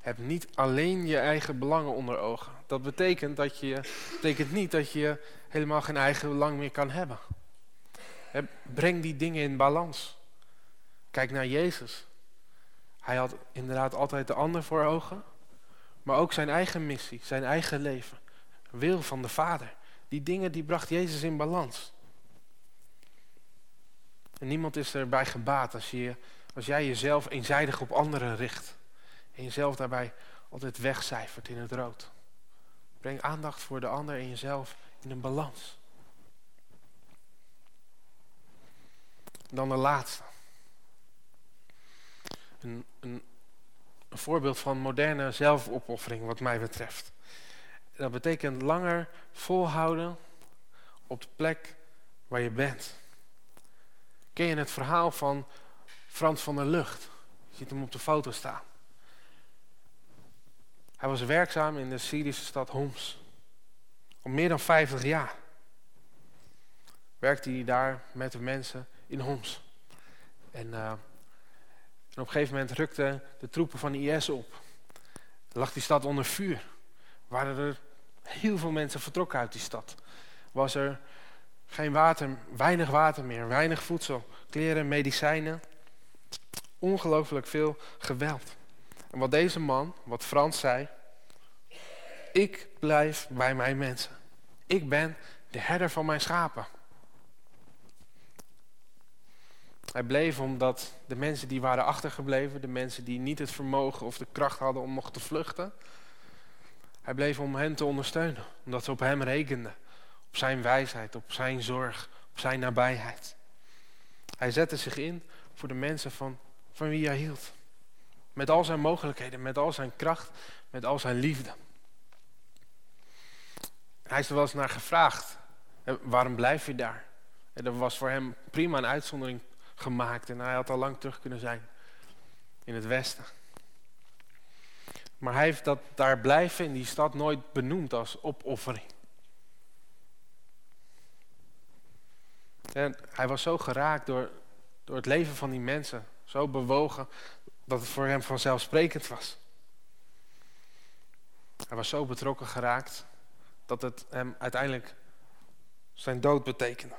Heb niet alleen je eigen belangen onder ogen. Dat betekent, dat je, betekent niet dat je helemaal geen eigen belang meer kan hebben. Breng die dingen in balans. Kijk naar Jezus. Hij had inderdaad altijd de ander voor ogen. Maar ook zijn eigen missie, zijn eigen leven. Wil van de Vader. Die dingen die bracht Jezus in balans. En niemand is erbij gebaat als, je, als jij jezelf eenzijdig op anderen richt. En jezelf daarbij altijd wegcijfert in het rood. Breng aandacht voor de ander en jezelf in een balans. Dan de laatste. Een, een, een voorbeeld van moderne zelfopoffering wat mij betreft. Dat betekent langer volhouden op de plek waar je bent. Ken je het verhaal van Frans van der Lucht? Je ziet hem op de foto staan. Hij was werkzaam in de Syrische stad Homs. Al meer dan 50 jaar werkte hij daar met de mensen in Homs. En, en op een gegeven moment rukten de troepen van de IS op. Lag die stad onder vuur. Waren er heel veel mensen vertrokken uit die stad. Was er geen water, weinig water meer, weinig voedsel, kleren, medicijnen. Ongelooflijk veel geweld. En wat deze man, wat Frans zei, ik blijf bij mijn mensen. Ik ben de herder van mijn schapen. Hij bleef omdat de mensen die waren achtergebleven, de mensen die niet het vermogen of de kracht hadden om nog te vluchten, hij bleef om hen te ondersteunen, omdat ze op hem rekenden. Op zijn wijsheid, op zijn zorg, op zijn nabijheid. Hij zette zich in voor de mensen van, van wie hij hield. Met al zijn mogelijkheden, met al zijn kracht, met al zijn liefde. Hij is er wel eens naar gevraagd. Waarom blijf je daar? En er was voor hem prima een uitzondering gemaakt. En hij had al lang terug kunnen zijn in het westen. Maar hij heeft dat daar blijven in die stad nooit benoemd als opoffering. En hij was zo geraakt door, door het leven van die mensen. Zo bewogen dat het voor hem vanzelfsprekend was. Hij was zo betrokken geraakt dat het hem uiteindelijk zijn dood betekende.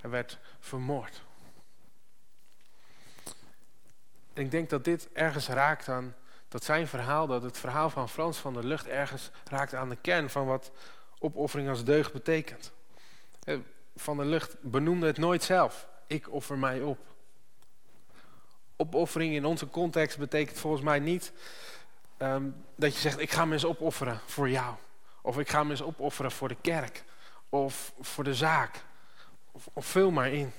Hij werd vermoord. En ik denk dat dit ergens raakt aan dat zijn verhaal, dat het verhaal van Frans van der Lucht ergens raakt aan de kern van wat opoffering als deugd betekent. Van der Lucht benoemde het nooit zelf. Ik offer mij op. Opoffering in onze context betekent volgens mij niet um, dat je zegt ik ga me eens opofferen voor jou. Of ik ga me eens opofferen voor de kerk. Of voor de zaak. Of, of vul maar in.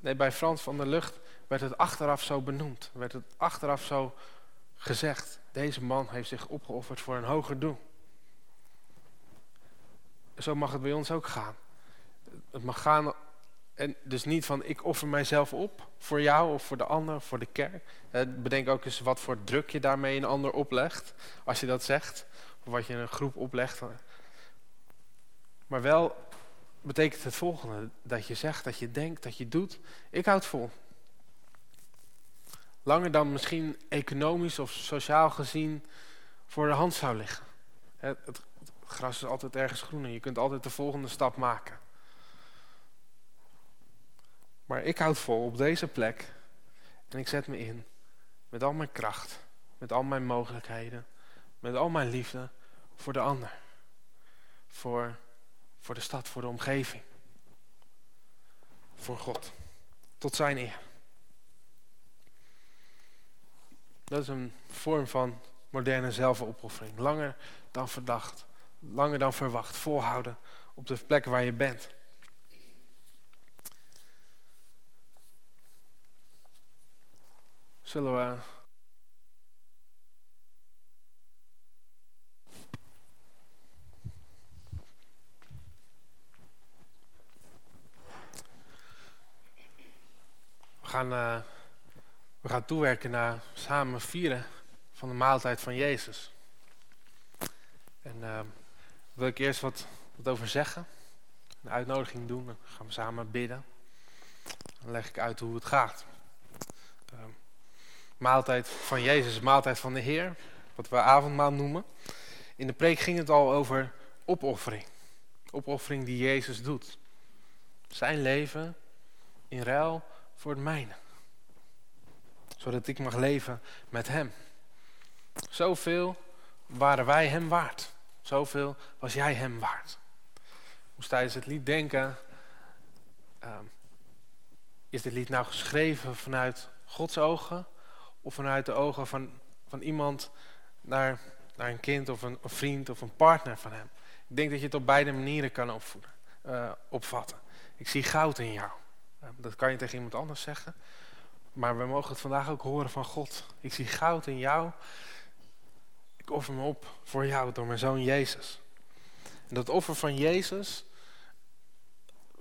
Nee, bij Frans van der Lucht werd het achteraf zo benoemd. Werd het achteraf zo gezegd. Deze man heeft zich opgeofferd voor een hoger doel. Zo mag het bij ons ook gaan. Het mag gaan, en dus niet van ik offer mijzelf op voor jou of voor de ander voor de kerk. Bedenk ook eens wat voor druk je daarmee een ander oplegt, als je dat zegt. Of wat je een groep oplegt. Maar wel betekent het volgende, dat je zegt, dat je denkt, dat je doet. Ik houd vol langer dan misschien economisch of sociaal gezien voor de hand zou liggen. Gras is altijd ergens groener. Je kunt altijd de volgende stap maken. Maar ik houd vol op deze plek. En ik zet me in. Met al mijn kracht. Met al mijn mogelijkheden. Met al mijn liefde. Voor de ander. Voor, voor de stad, voor de omgeving. Voor God. Tot zijn eer. Dat is een vorm van moderne zelfopoffering. Langer dan verdacht, langer dan verwacht, volhouden op de plek waar je bent. Zullen we We gaan, uh, we gaan toewerken naar samen vieren van de maaltijd van Jezus. En uh, wil ik eerst wat, wat over zeggen. Een uitnodiging doen. Dan gaan we samen bidden. Dan leg ik uit hoe het gaat. Uh, maaltijd van Jezus, maaltijd van de Heer. Wat we avondmaal noemen. In de preek ging het al over opoffering. Opoffering die Jezus doet. Zijn leven in ruil voor het mijne. Zodat ik mag leven met hem. Zoveel waren wij hem waard. Zoveel was jij hem waard. Ik moest tijdens het lied denken... Uh, is dit lied nou geschreven vanuit Gods ogen... of vanuit de ogen van, van iemand naar, naar een kind of een, vriend of een partner van hem? Ik denk dat je het op beide manieren kan opvoeden, uh, opvatten. Ik zie goud in jou. Dat kan je tegen iemand anders zeggen. Maar we mogen het vandaag ook horen van God. Ik zie goud in jou. Ik offer me op voor jou door mijn zoon Jezus. En dat offer van Jezus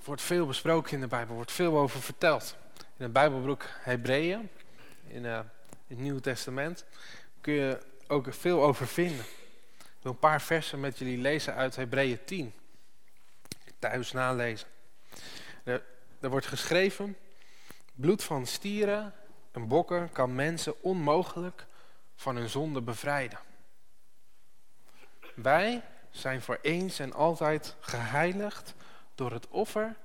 wordt veel besproken in de Bijbel. Wordt veel over verteld. In het Bijbelboek Hebreeën, in, in het Nieuwe Testament, kun je ook veel over vinden. Ik wil een paar versen met jullie lezen uit Hebreeën 10. Thuis nalezen. Er wordt geschreven, bloed van stieren en bokken kan mensen onmogelijk van hun zonde bevrijden. Wij zijn voor eens en altijd geheiligd door het offer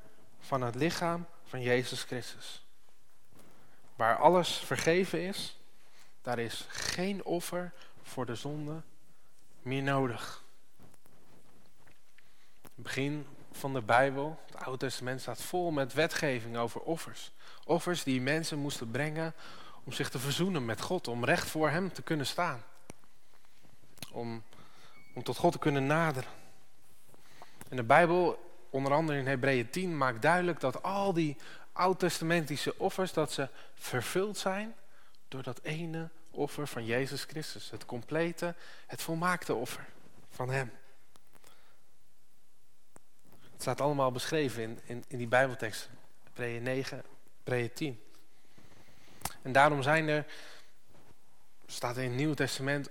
van het lichaam van Jezus Christus. Waar alles vergeven is, daar is geen offer voor de zonde meer nodig. Begin van de Bijbel, het Oude Testament, staat vol met wetgeving over offers. Offers die mensen moesten brengen om zich te verzoenen met God, om recht voor hem te kunnen staan. Om, om tot God te kunnen naderen. En de Bijbel, onder andere in Hebreeën 10, maakt duidelijk dat al die oud-testamentische offers, dat ze vervuld zijn door dat ene offer van Jezus Christus. Het complete, het volmaakte offer van hem. Het staat allemaal beschreven in, in, in die bijbeltekst. Hebreeën 9, Hebreeën 10. En daarom zijn er, staat in het Nieuwe Testament,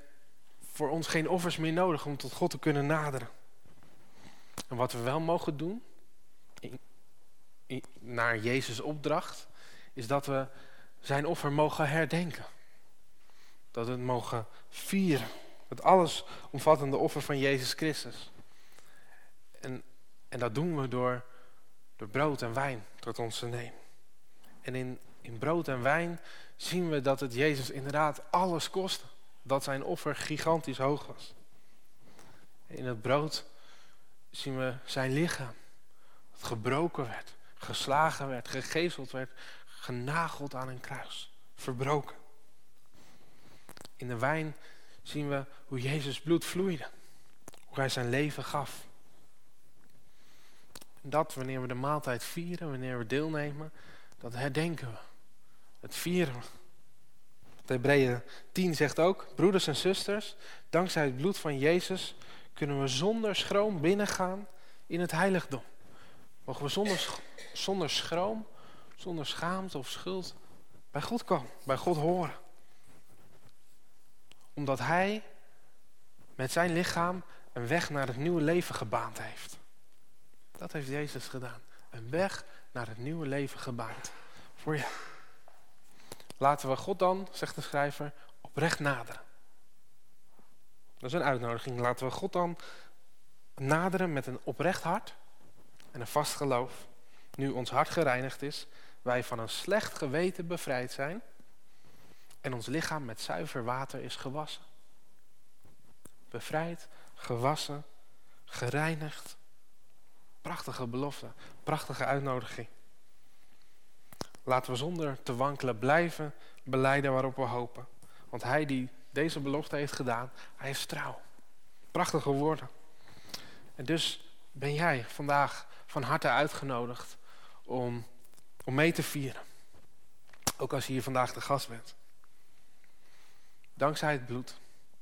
voor ons geen offers meer nodig om tot God te kunnen naderen. En wat we wel mogen doen, in, in, naar Jezus' opdracht, is dat we zijn offer mogen herdenken. Dat we het mogen vieren. Het alles omvattende offer van Jezus Christus. En en dat doen we door, door brood en wijn tot ons te nemen. En in, in brood en wijn zien we dat het Jezus inderdaad alles kostte. Dat zijn offer gigantisch hoog was. In het brood zien we zijn lichaam. Dat gebroken werd, geslagen werd, gegezeld werd, genageld aan een kruis. Verbroken. In de wijn zien we hoe Jezus bloed vloeide. Hoe hij zijn leven gaf dat wanneer we de maaltijd vieren, wanneer we deelnemen, dat herdenken we. Het vieren we. Hebreeën 10 zegt ook, broeders en zusters, dankzij het bloed van Jezus kunnen we zonder schroom binnengaan in het heiligdom. Mogen we zonder, zonder schroom, zonder schaamte of schuld bij God komen, bij God horen. Omdat Hij met zijn lichaam een weg naar het nieuwe leven gebaand heeft. Dat heeft Jezus gedaan. Een weg naar het nieuwe leven gebaand. Voor jou. Laten we God dan, zegt de schrijver, oprecht naderen. Dat is een uitnodiging. Laten we God dan naderen met een oprecht hart en een vast geloof. Nu ons hart gereinigd is, wij van een slecht geweten bevrijd zijn en ons lichaam met zuiver water is gewassen. Bevrijd, gewassen, gereinigd Prachtige belofte, prachtige uitnodiging. Laten we zonder te wankelen blijven beleiden waarop we hopen. Want hij die deze belofte heeft gedaan, hij is trouw. Prachtige woorden. En dus ben jij vandaag van harte uitgenodigd om, om mee te vieren. Ook als je hier vandaag de gast bent. Dankzij het bloed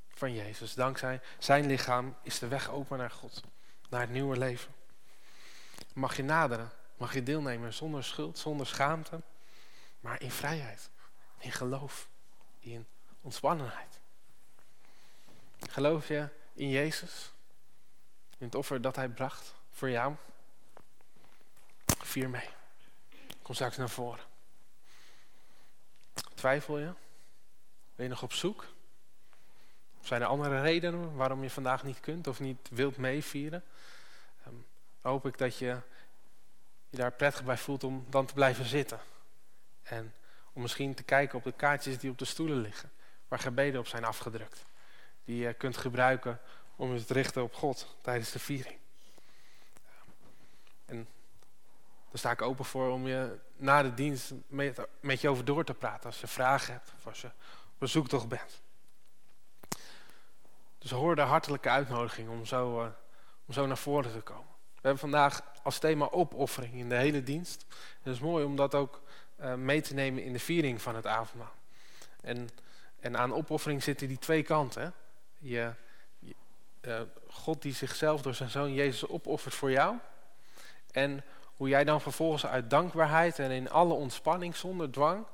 van Jezus, dankzij zijn lichaam, is de weg open naar God. Naar het nieuwe leven. Mag je naderen, mag je deelnemen zonder schuld, zonder schaamte, maar in vrijheid, in geloof, in ontspannenheid. Geloof je in Jezus? In het offer dat hij bracht voor jou? Vier mee. Kom straks naar voren. Twijfel je? Ben je nog op zoek? Zijn er andere redenen waarom je vandaag niet kunt of niet wilt meevieren? Um, hoop ik dat je je daar prettig bij voelt om dan te blijven zitten. En om misschien te kijken op de kaartjes die op de stoelen liggen. Waar gebeden op zijn afgedrukt. Die je kunt gebruiken om je te richten op God tijdens de viering. En daar sta ik open voor om je na de dienst met, je over door te praten. Als je vragen hebt of als je op zoektocht bent. Dus hoor de hartelijke uitnodiging om zo, uh, om zo naar voren te komen. We hebben vandaag als thema opoffering in de hele dienst. En het is mooi om dat ook uh, mee te nemen in de viering van het avondmaal. En, en aan opoffering zitten die twee kanten. Je, uh, God die zichzelf door zijn zoon Jezus opoffert voor jou. En hoe jij dan vervolgens uit dankbaarheid en in alle ontspanning zonder dwang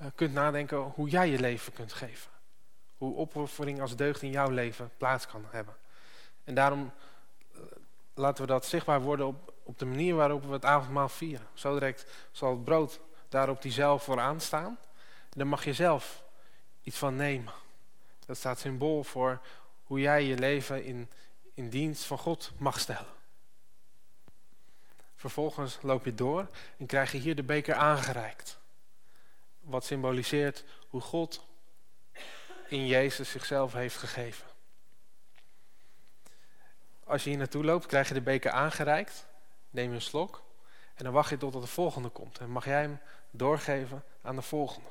uh, kunt nadenken hoe jij je leven kunt geven. Hoe opoffering als deugd in jouw leven plaats kan hebben. En daarom laten we dat zichtbaar worden op, op de manier waarop we het avondmaal vieren. Zo direct zal het brood daar op die zelf vooraan staan. Dan mag je zelf iets van nemen. Dat staat symbool voor hoe jij je leven in, in dienst van God mag stellen. Vervolgens loop je door en krijg je hier de beker aangereikt. Wat symboliseert hoe God in Jezus zichzelf heeft gegeven. Als je hier naartoe loopt, krijg je de beker aangereikt. Neem een slok. En dan wacht je totdat de volgende komt. En mag jij hem doorgeven aan de volgende.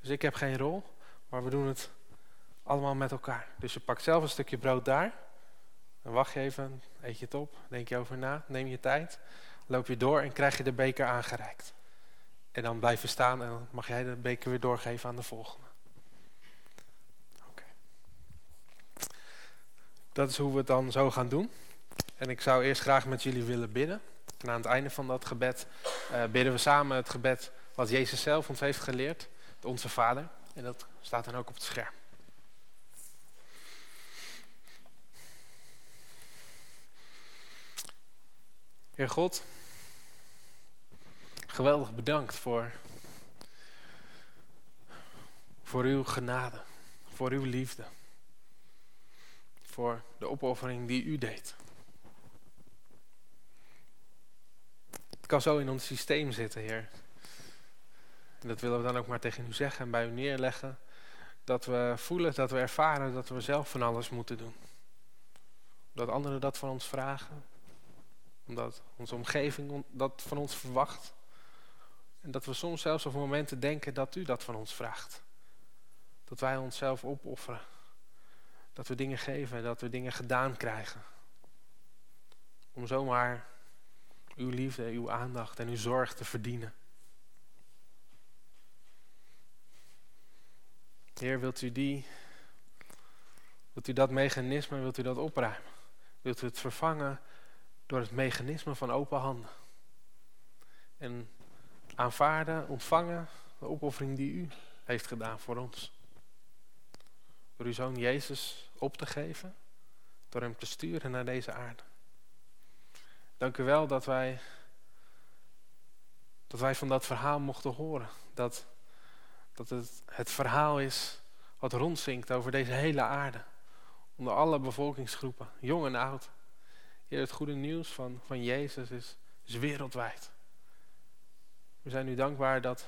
Dus ik heb geen rol, maar we doen het allemaal met elkaar. Dus je pakt zelf een stukje brood daar. Dan wacht je even, eet je het op, denk je over na, neem je tijd. Loop je door en krijg je de beker aangereikt. En dan blijf je staan en dan mag jij de beker weer doorgeven aan de volgende. Dat is hoe we het dan zo gaan doen. En ik zou eerst graag met jullie willen bidden. En aan het einde van dat gebed uh, bidden we samen het gebed wat Jezus zelf ons heeft geleerd. Onze Vader. En dat staat dan ook op het scherm. Heer God, geweldig bedankt voor, voor uw genade, voor uw liefde, voor de opoffering die u deed. Het kan zo in ons systeem zitten, Heer. En dat willen we dan ook maar tegen u zeggen en bij u neerleggen. Dat we voelen, dat we ervaren dat we zelf van alles moeten doen. Dat anderen dat van ons vragen. Omdat onze omgeving dat van ons verwacht. En dat we soms zelfs op momenten denken dat u dat van ons vraagt. Dat wij onszelf opofferen. Dat we dingen geven, dat we dingen gedaan krijgen. Om zomaar uw liefde, uw aandacht en uw zorg te verdienen. Heer, wilt u die, wilt u dat mechanisme, wilt u dat opruimen? Wilt u het vervangen door het mechanisme van open handen? En aanvaarden, ontvangen de opoffering die u heeft gedaan voor ons. Door uw zoon Jezus op te geven, door hem te sturen naar deze aarde. Dank u wel dat wij, dat wij van dat verhaal mochten horen. Dat, dat het het verhaal is wat rondzinkt over deze hele aarde. Onder alle bevolkingsgroepen, jong en oud. Heer, het goede nieuws van, van Jezus is, is wereldwijd. We zijn u dankbaar dat,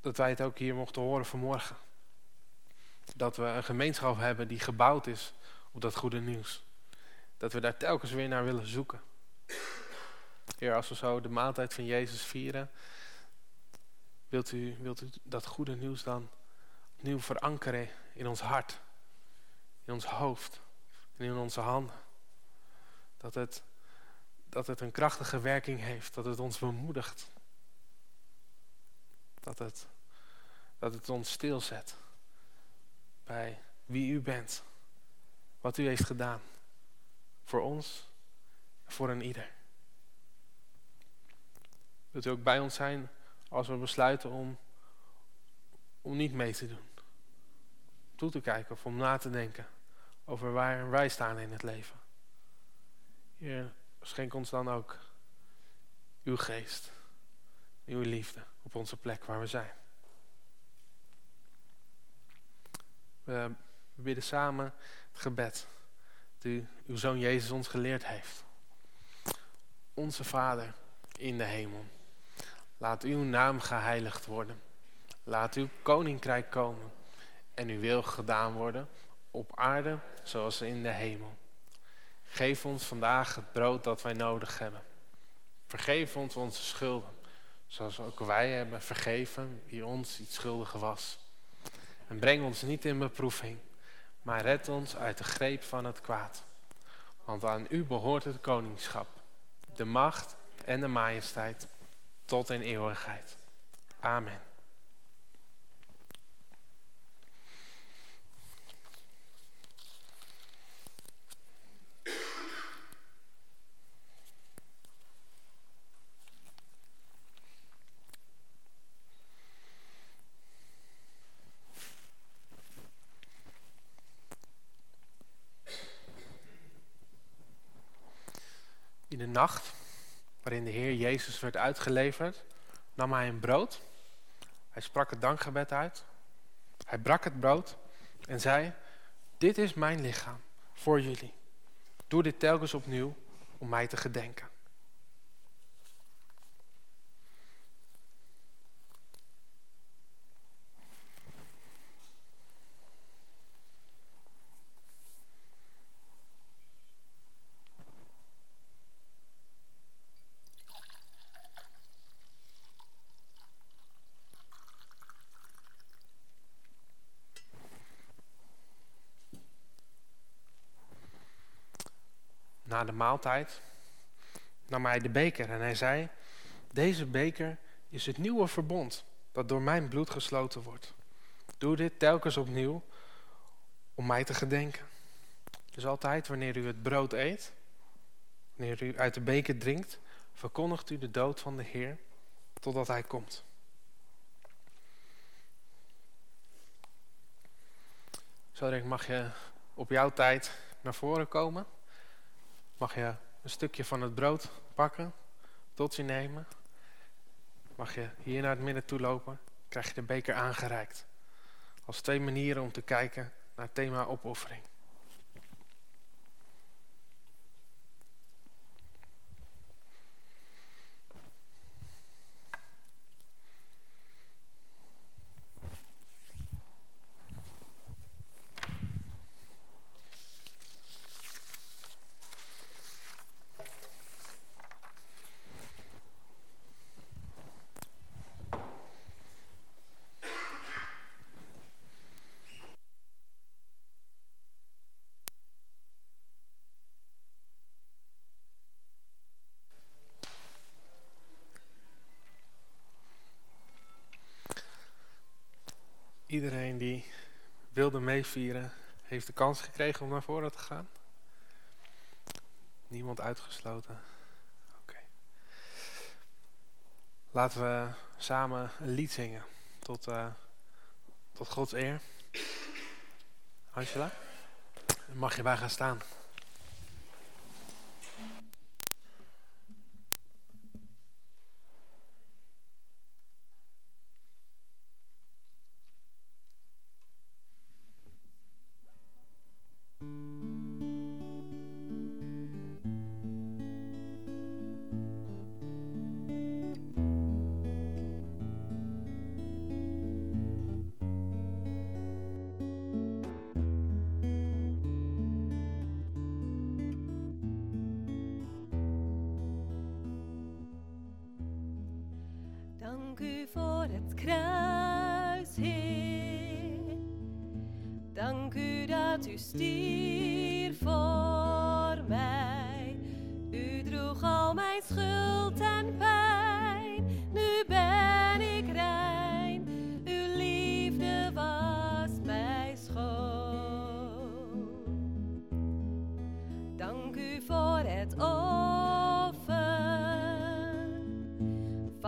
dat wij het ook hier mochten horen vanmorgen. Dat we een gemeenschap hebben die gebouwd is op dat goede nieuws. Dat we daar telkens weer naar willen zoeken. Heer, als we zo de maaltijd van Jezus vieren, wilt u, wilt u dat goede nieuws dan opnieuw verankeren in ons hart, in ons hoofd en in onze handen. Dat het, dat het een krachtige werking heeft, dat het ons bemoedigt. Dat het, dat het ons stilzet bij wie u bent, wat u heeft gedaan voor ons en voor een ieder. Wilt u ook bij ons zijn als we besluiten om, om niet mee te doen? Toe te kijken of om na te denken over waar wij staan in het leven. Heer, schenk ons dan ook uw geest, uw liefde op onze plek waar we zijn. We bidden samen het gebed dat uw Zoon Jezus ons geleerd heeft. Onze Vader in de hemel, laat uw naam geheiligd worden. Laat uw koninkrijk komen en uw wil gedaan worden op aarde zoals in de hemel. Geef ons vandaag het brood dat wij nodig hebben. Vergeef ons onze schulden, zoals ook wij hebben vergeven wie ons iets schuldig was. En breng ons niet in beproeving, maar red ons uit de greep van het kwaad. Want aan u behoort het koningschap, de macht en de majesteit tot in eeuwigheid. Amen. Nacht waarin de Heer Jezus werd uitgeleverd, nam hij een brood. Hij sprak het dankgebed uit. Hij brak het brood en zei, dit is mijn lichaam voor jullie. Doe dit telkens opnieuw om mij te gedenken. Na de maaltijd nam hij de beker en hij zei, deze beker is het nieuwe verbond dat door mijn bloed gesloten wordt. Doe dit telkens opnieuw om mij te gedenken. Dus altijd wanneer u het brood eet, wanneer u uit de beker drinkt, verkondigt u de dood van de Heer totdat hij komt. Zo denk mag je op jouw tijd naar voren komen. Mag je een stukje van het brood pakken, tot je nemen. Mag je hier naar het midden toe lopen, krijg je de beker aangereikt. Als twee manieren om te kijken naar het thema opoffering. Iedereen die meevieren, heeft de kans gekregen om naar voren te gaan. Niemand uitgesloten. Oké. Laten we samen een lied zingen tot, uh, tot Gods eer. Angela, mag je bij gaan staan.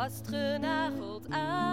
Vastgenageld aan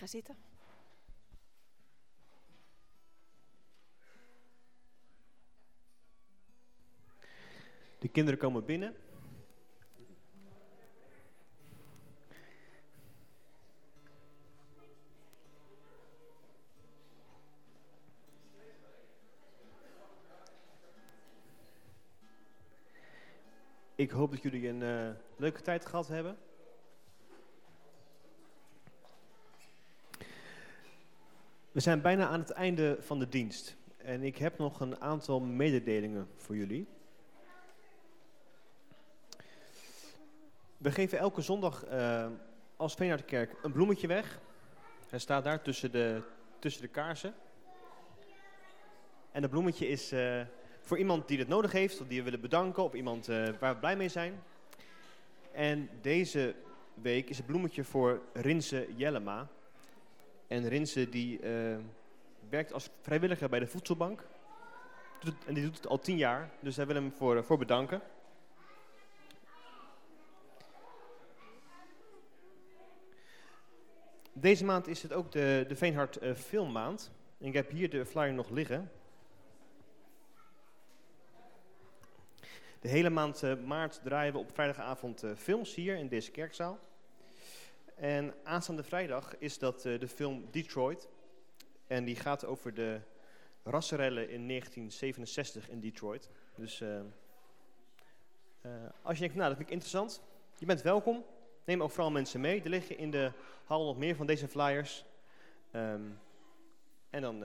Gaan zitten? De kinderen komen binnen. Ik hoop dat jullie een eh, leuke tijd gehad hebben. We zijn bijna aan het einde van de dienst. En ik heb nog een aantal mededelingen voor jullie. We geven elke zondag eh, als Veenhardkerk een bloemetje weg. Hij staat daar tussen de, tussen de kaarsen. En dat bloemetje is eh, voor iemand die het nodig heeft, of die we willen bedanken, of iemand eh, waar we blij mee zijn. En deze week is het bloemetje voor Rinse Jellema. En Rinse die eh, werkt als vrijwilliger bij de voedselbank. En die doet het al tien jaar, dus daar willen hem voor, voor bedanken. Deze maand is het ook de, de Veenhard eh, Filmmaand. Ik heb hier de flyer nog liggen. De hele maand eh, maart draaien we op vrijdagavond eh, films hier in deze kerkzaal. En aanstaande vrijdag is dat eh, de film Detroit. En die gaat over de rassenrellen in 1967 in Detroit. Dus eh, eh, als je denkt, nou dat vind ik interessant, je bent welkom. Neem ook vooral mensen mee. Er liggen in de hal nog meer van deze flyers. Ehm, en dan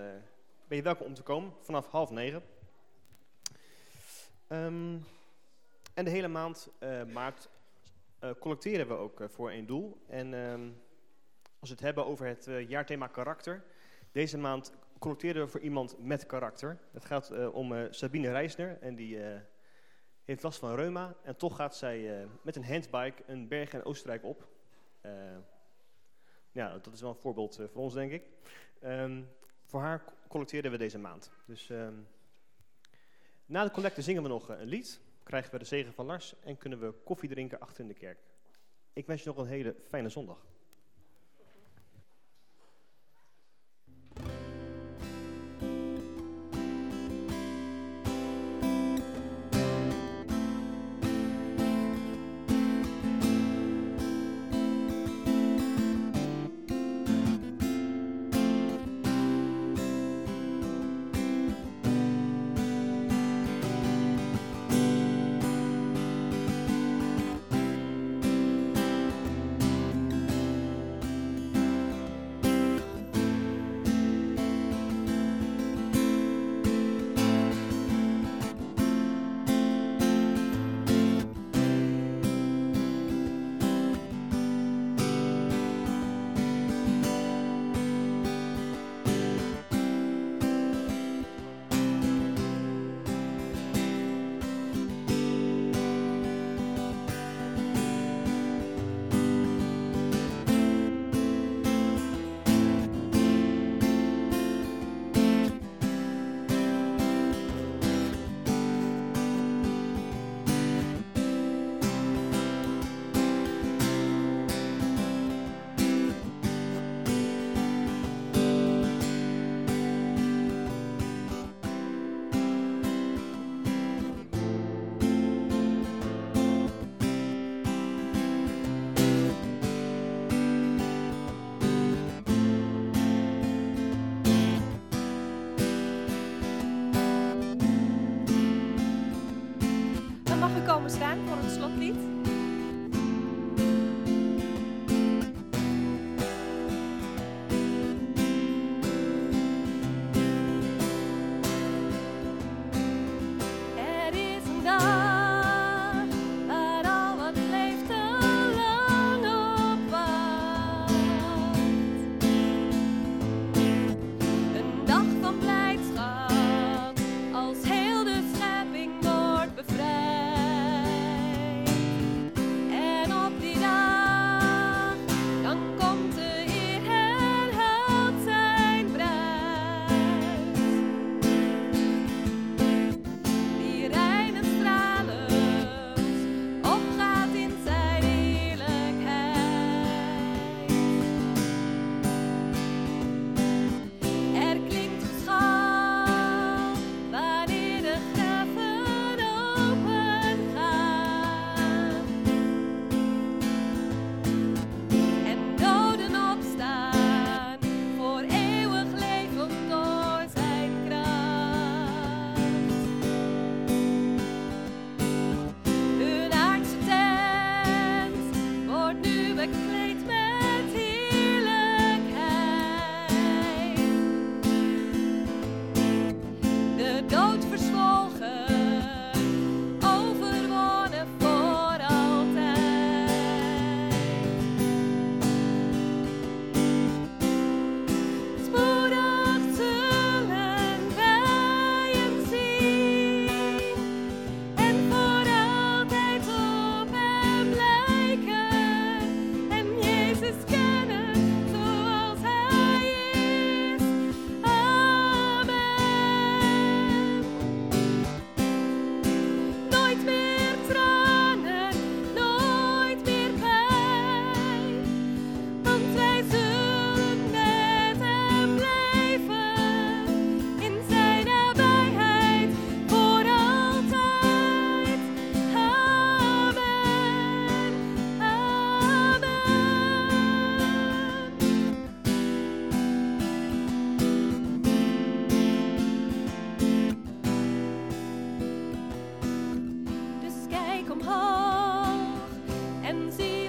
ben je welkom om te komen vanaf half negen. Ehm, en de hele maand maart eh, collecteren we ook eh, voor één doel. En ehm, als we het hebben over het eh, jaarthema karakter. Deze maand collecteren we voor iemand met karakter. Het gaat om Sabine Reisner. En die heeft last van reuma. En toch gaat zij met een handbike een berg in Oostenrijk op. Ja, dat is wel een voorbeeld voor ons, denk ik. Ehm, voor haar co- collecteren we deze maand. Dus ehm, na de collecte zingen we nog een lied. Krijgen we de zegen van Lars en kunnen we koffie drinken achter in de kerk. Ik wens je nog een hele fijne zondag.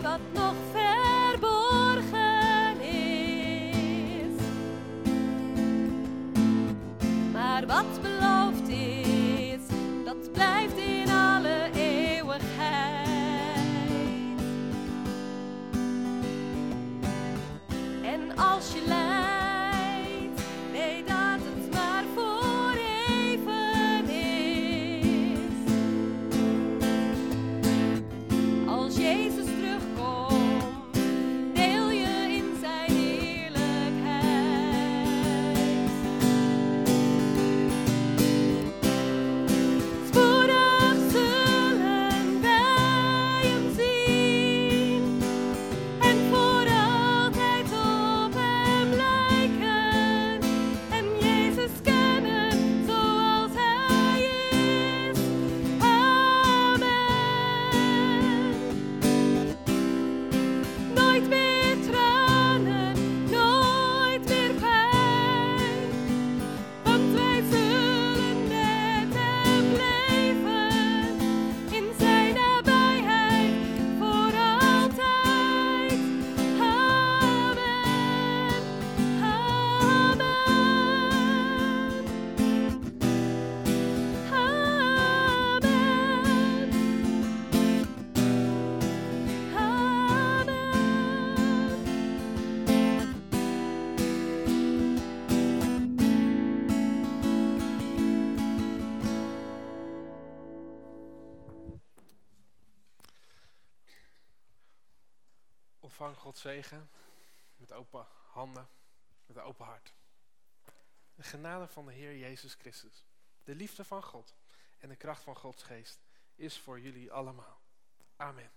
Gott noch fällt. Gods zegen met open handen, met een open hart. De genade van de Heer Jezus Christus, de liefde van God en de kracht van Gods geest is voor jullie allemaal. Amen.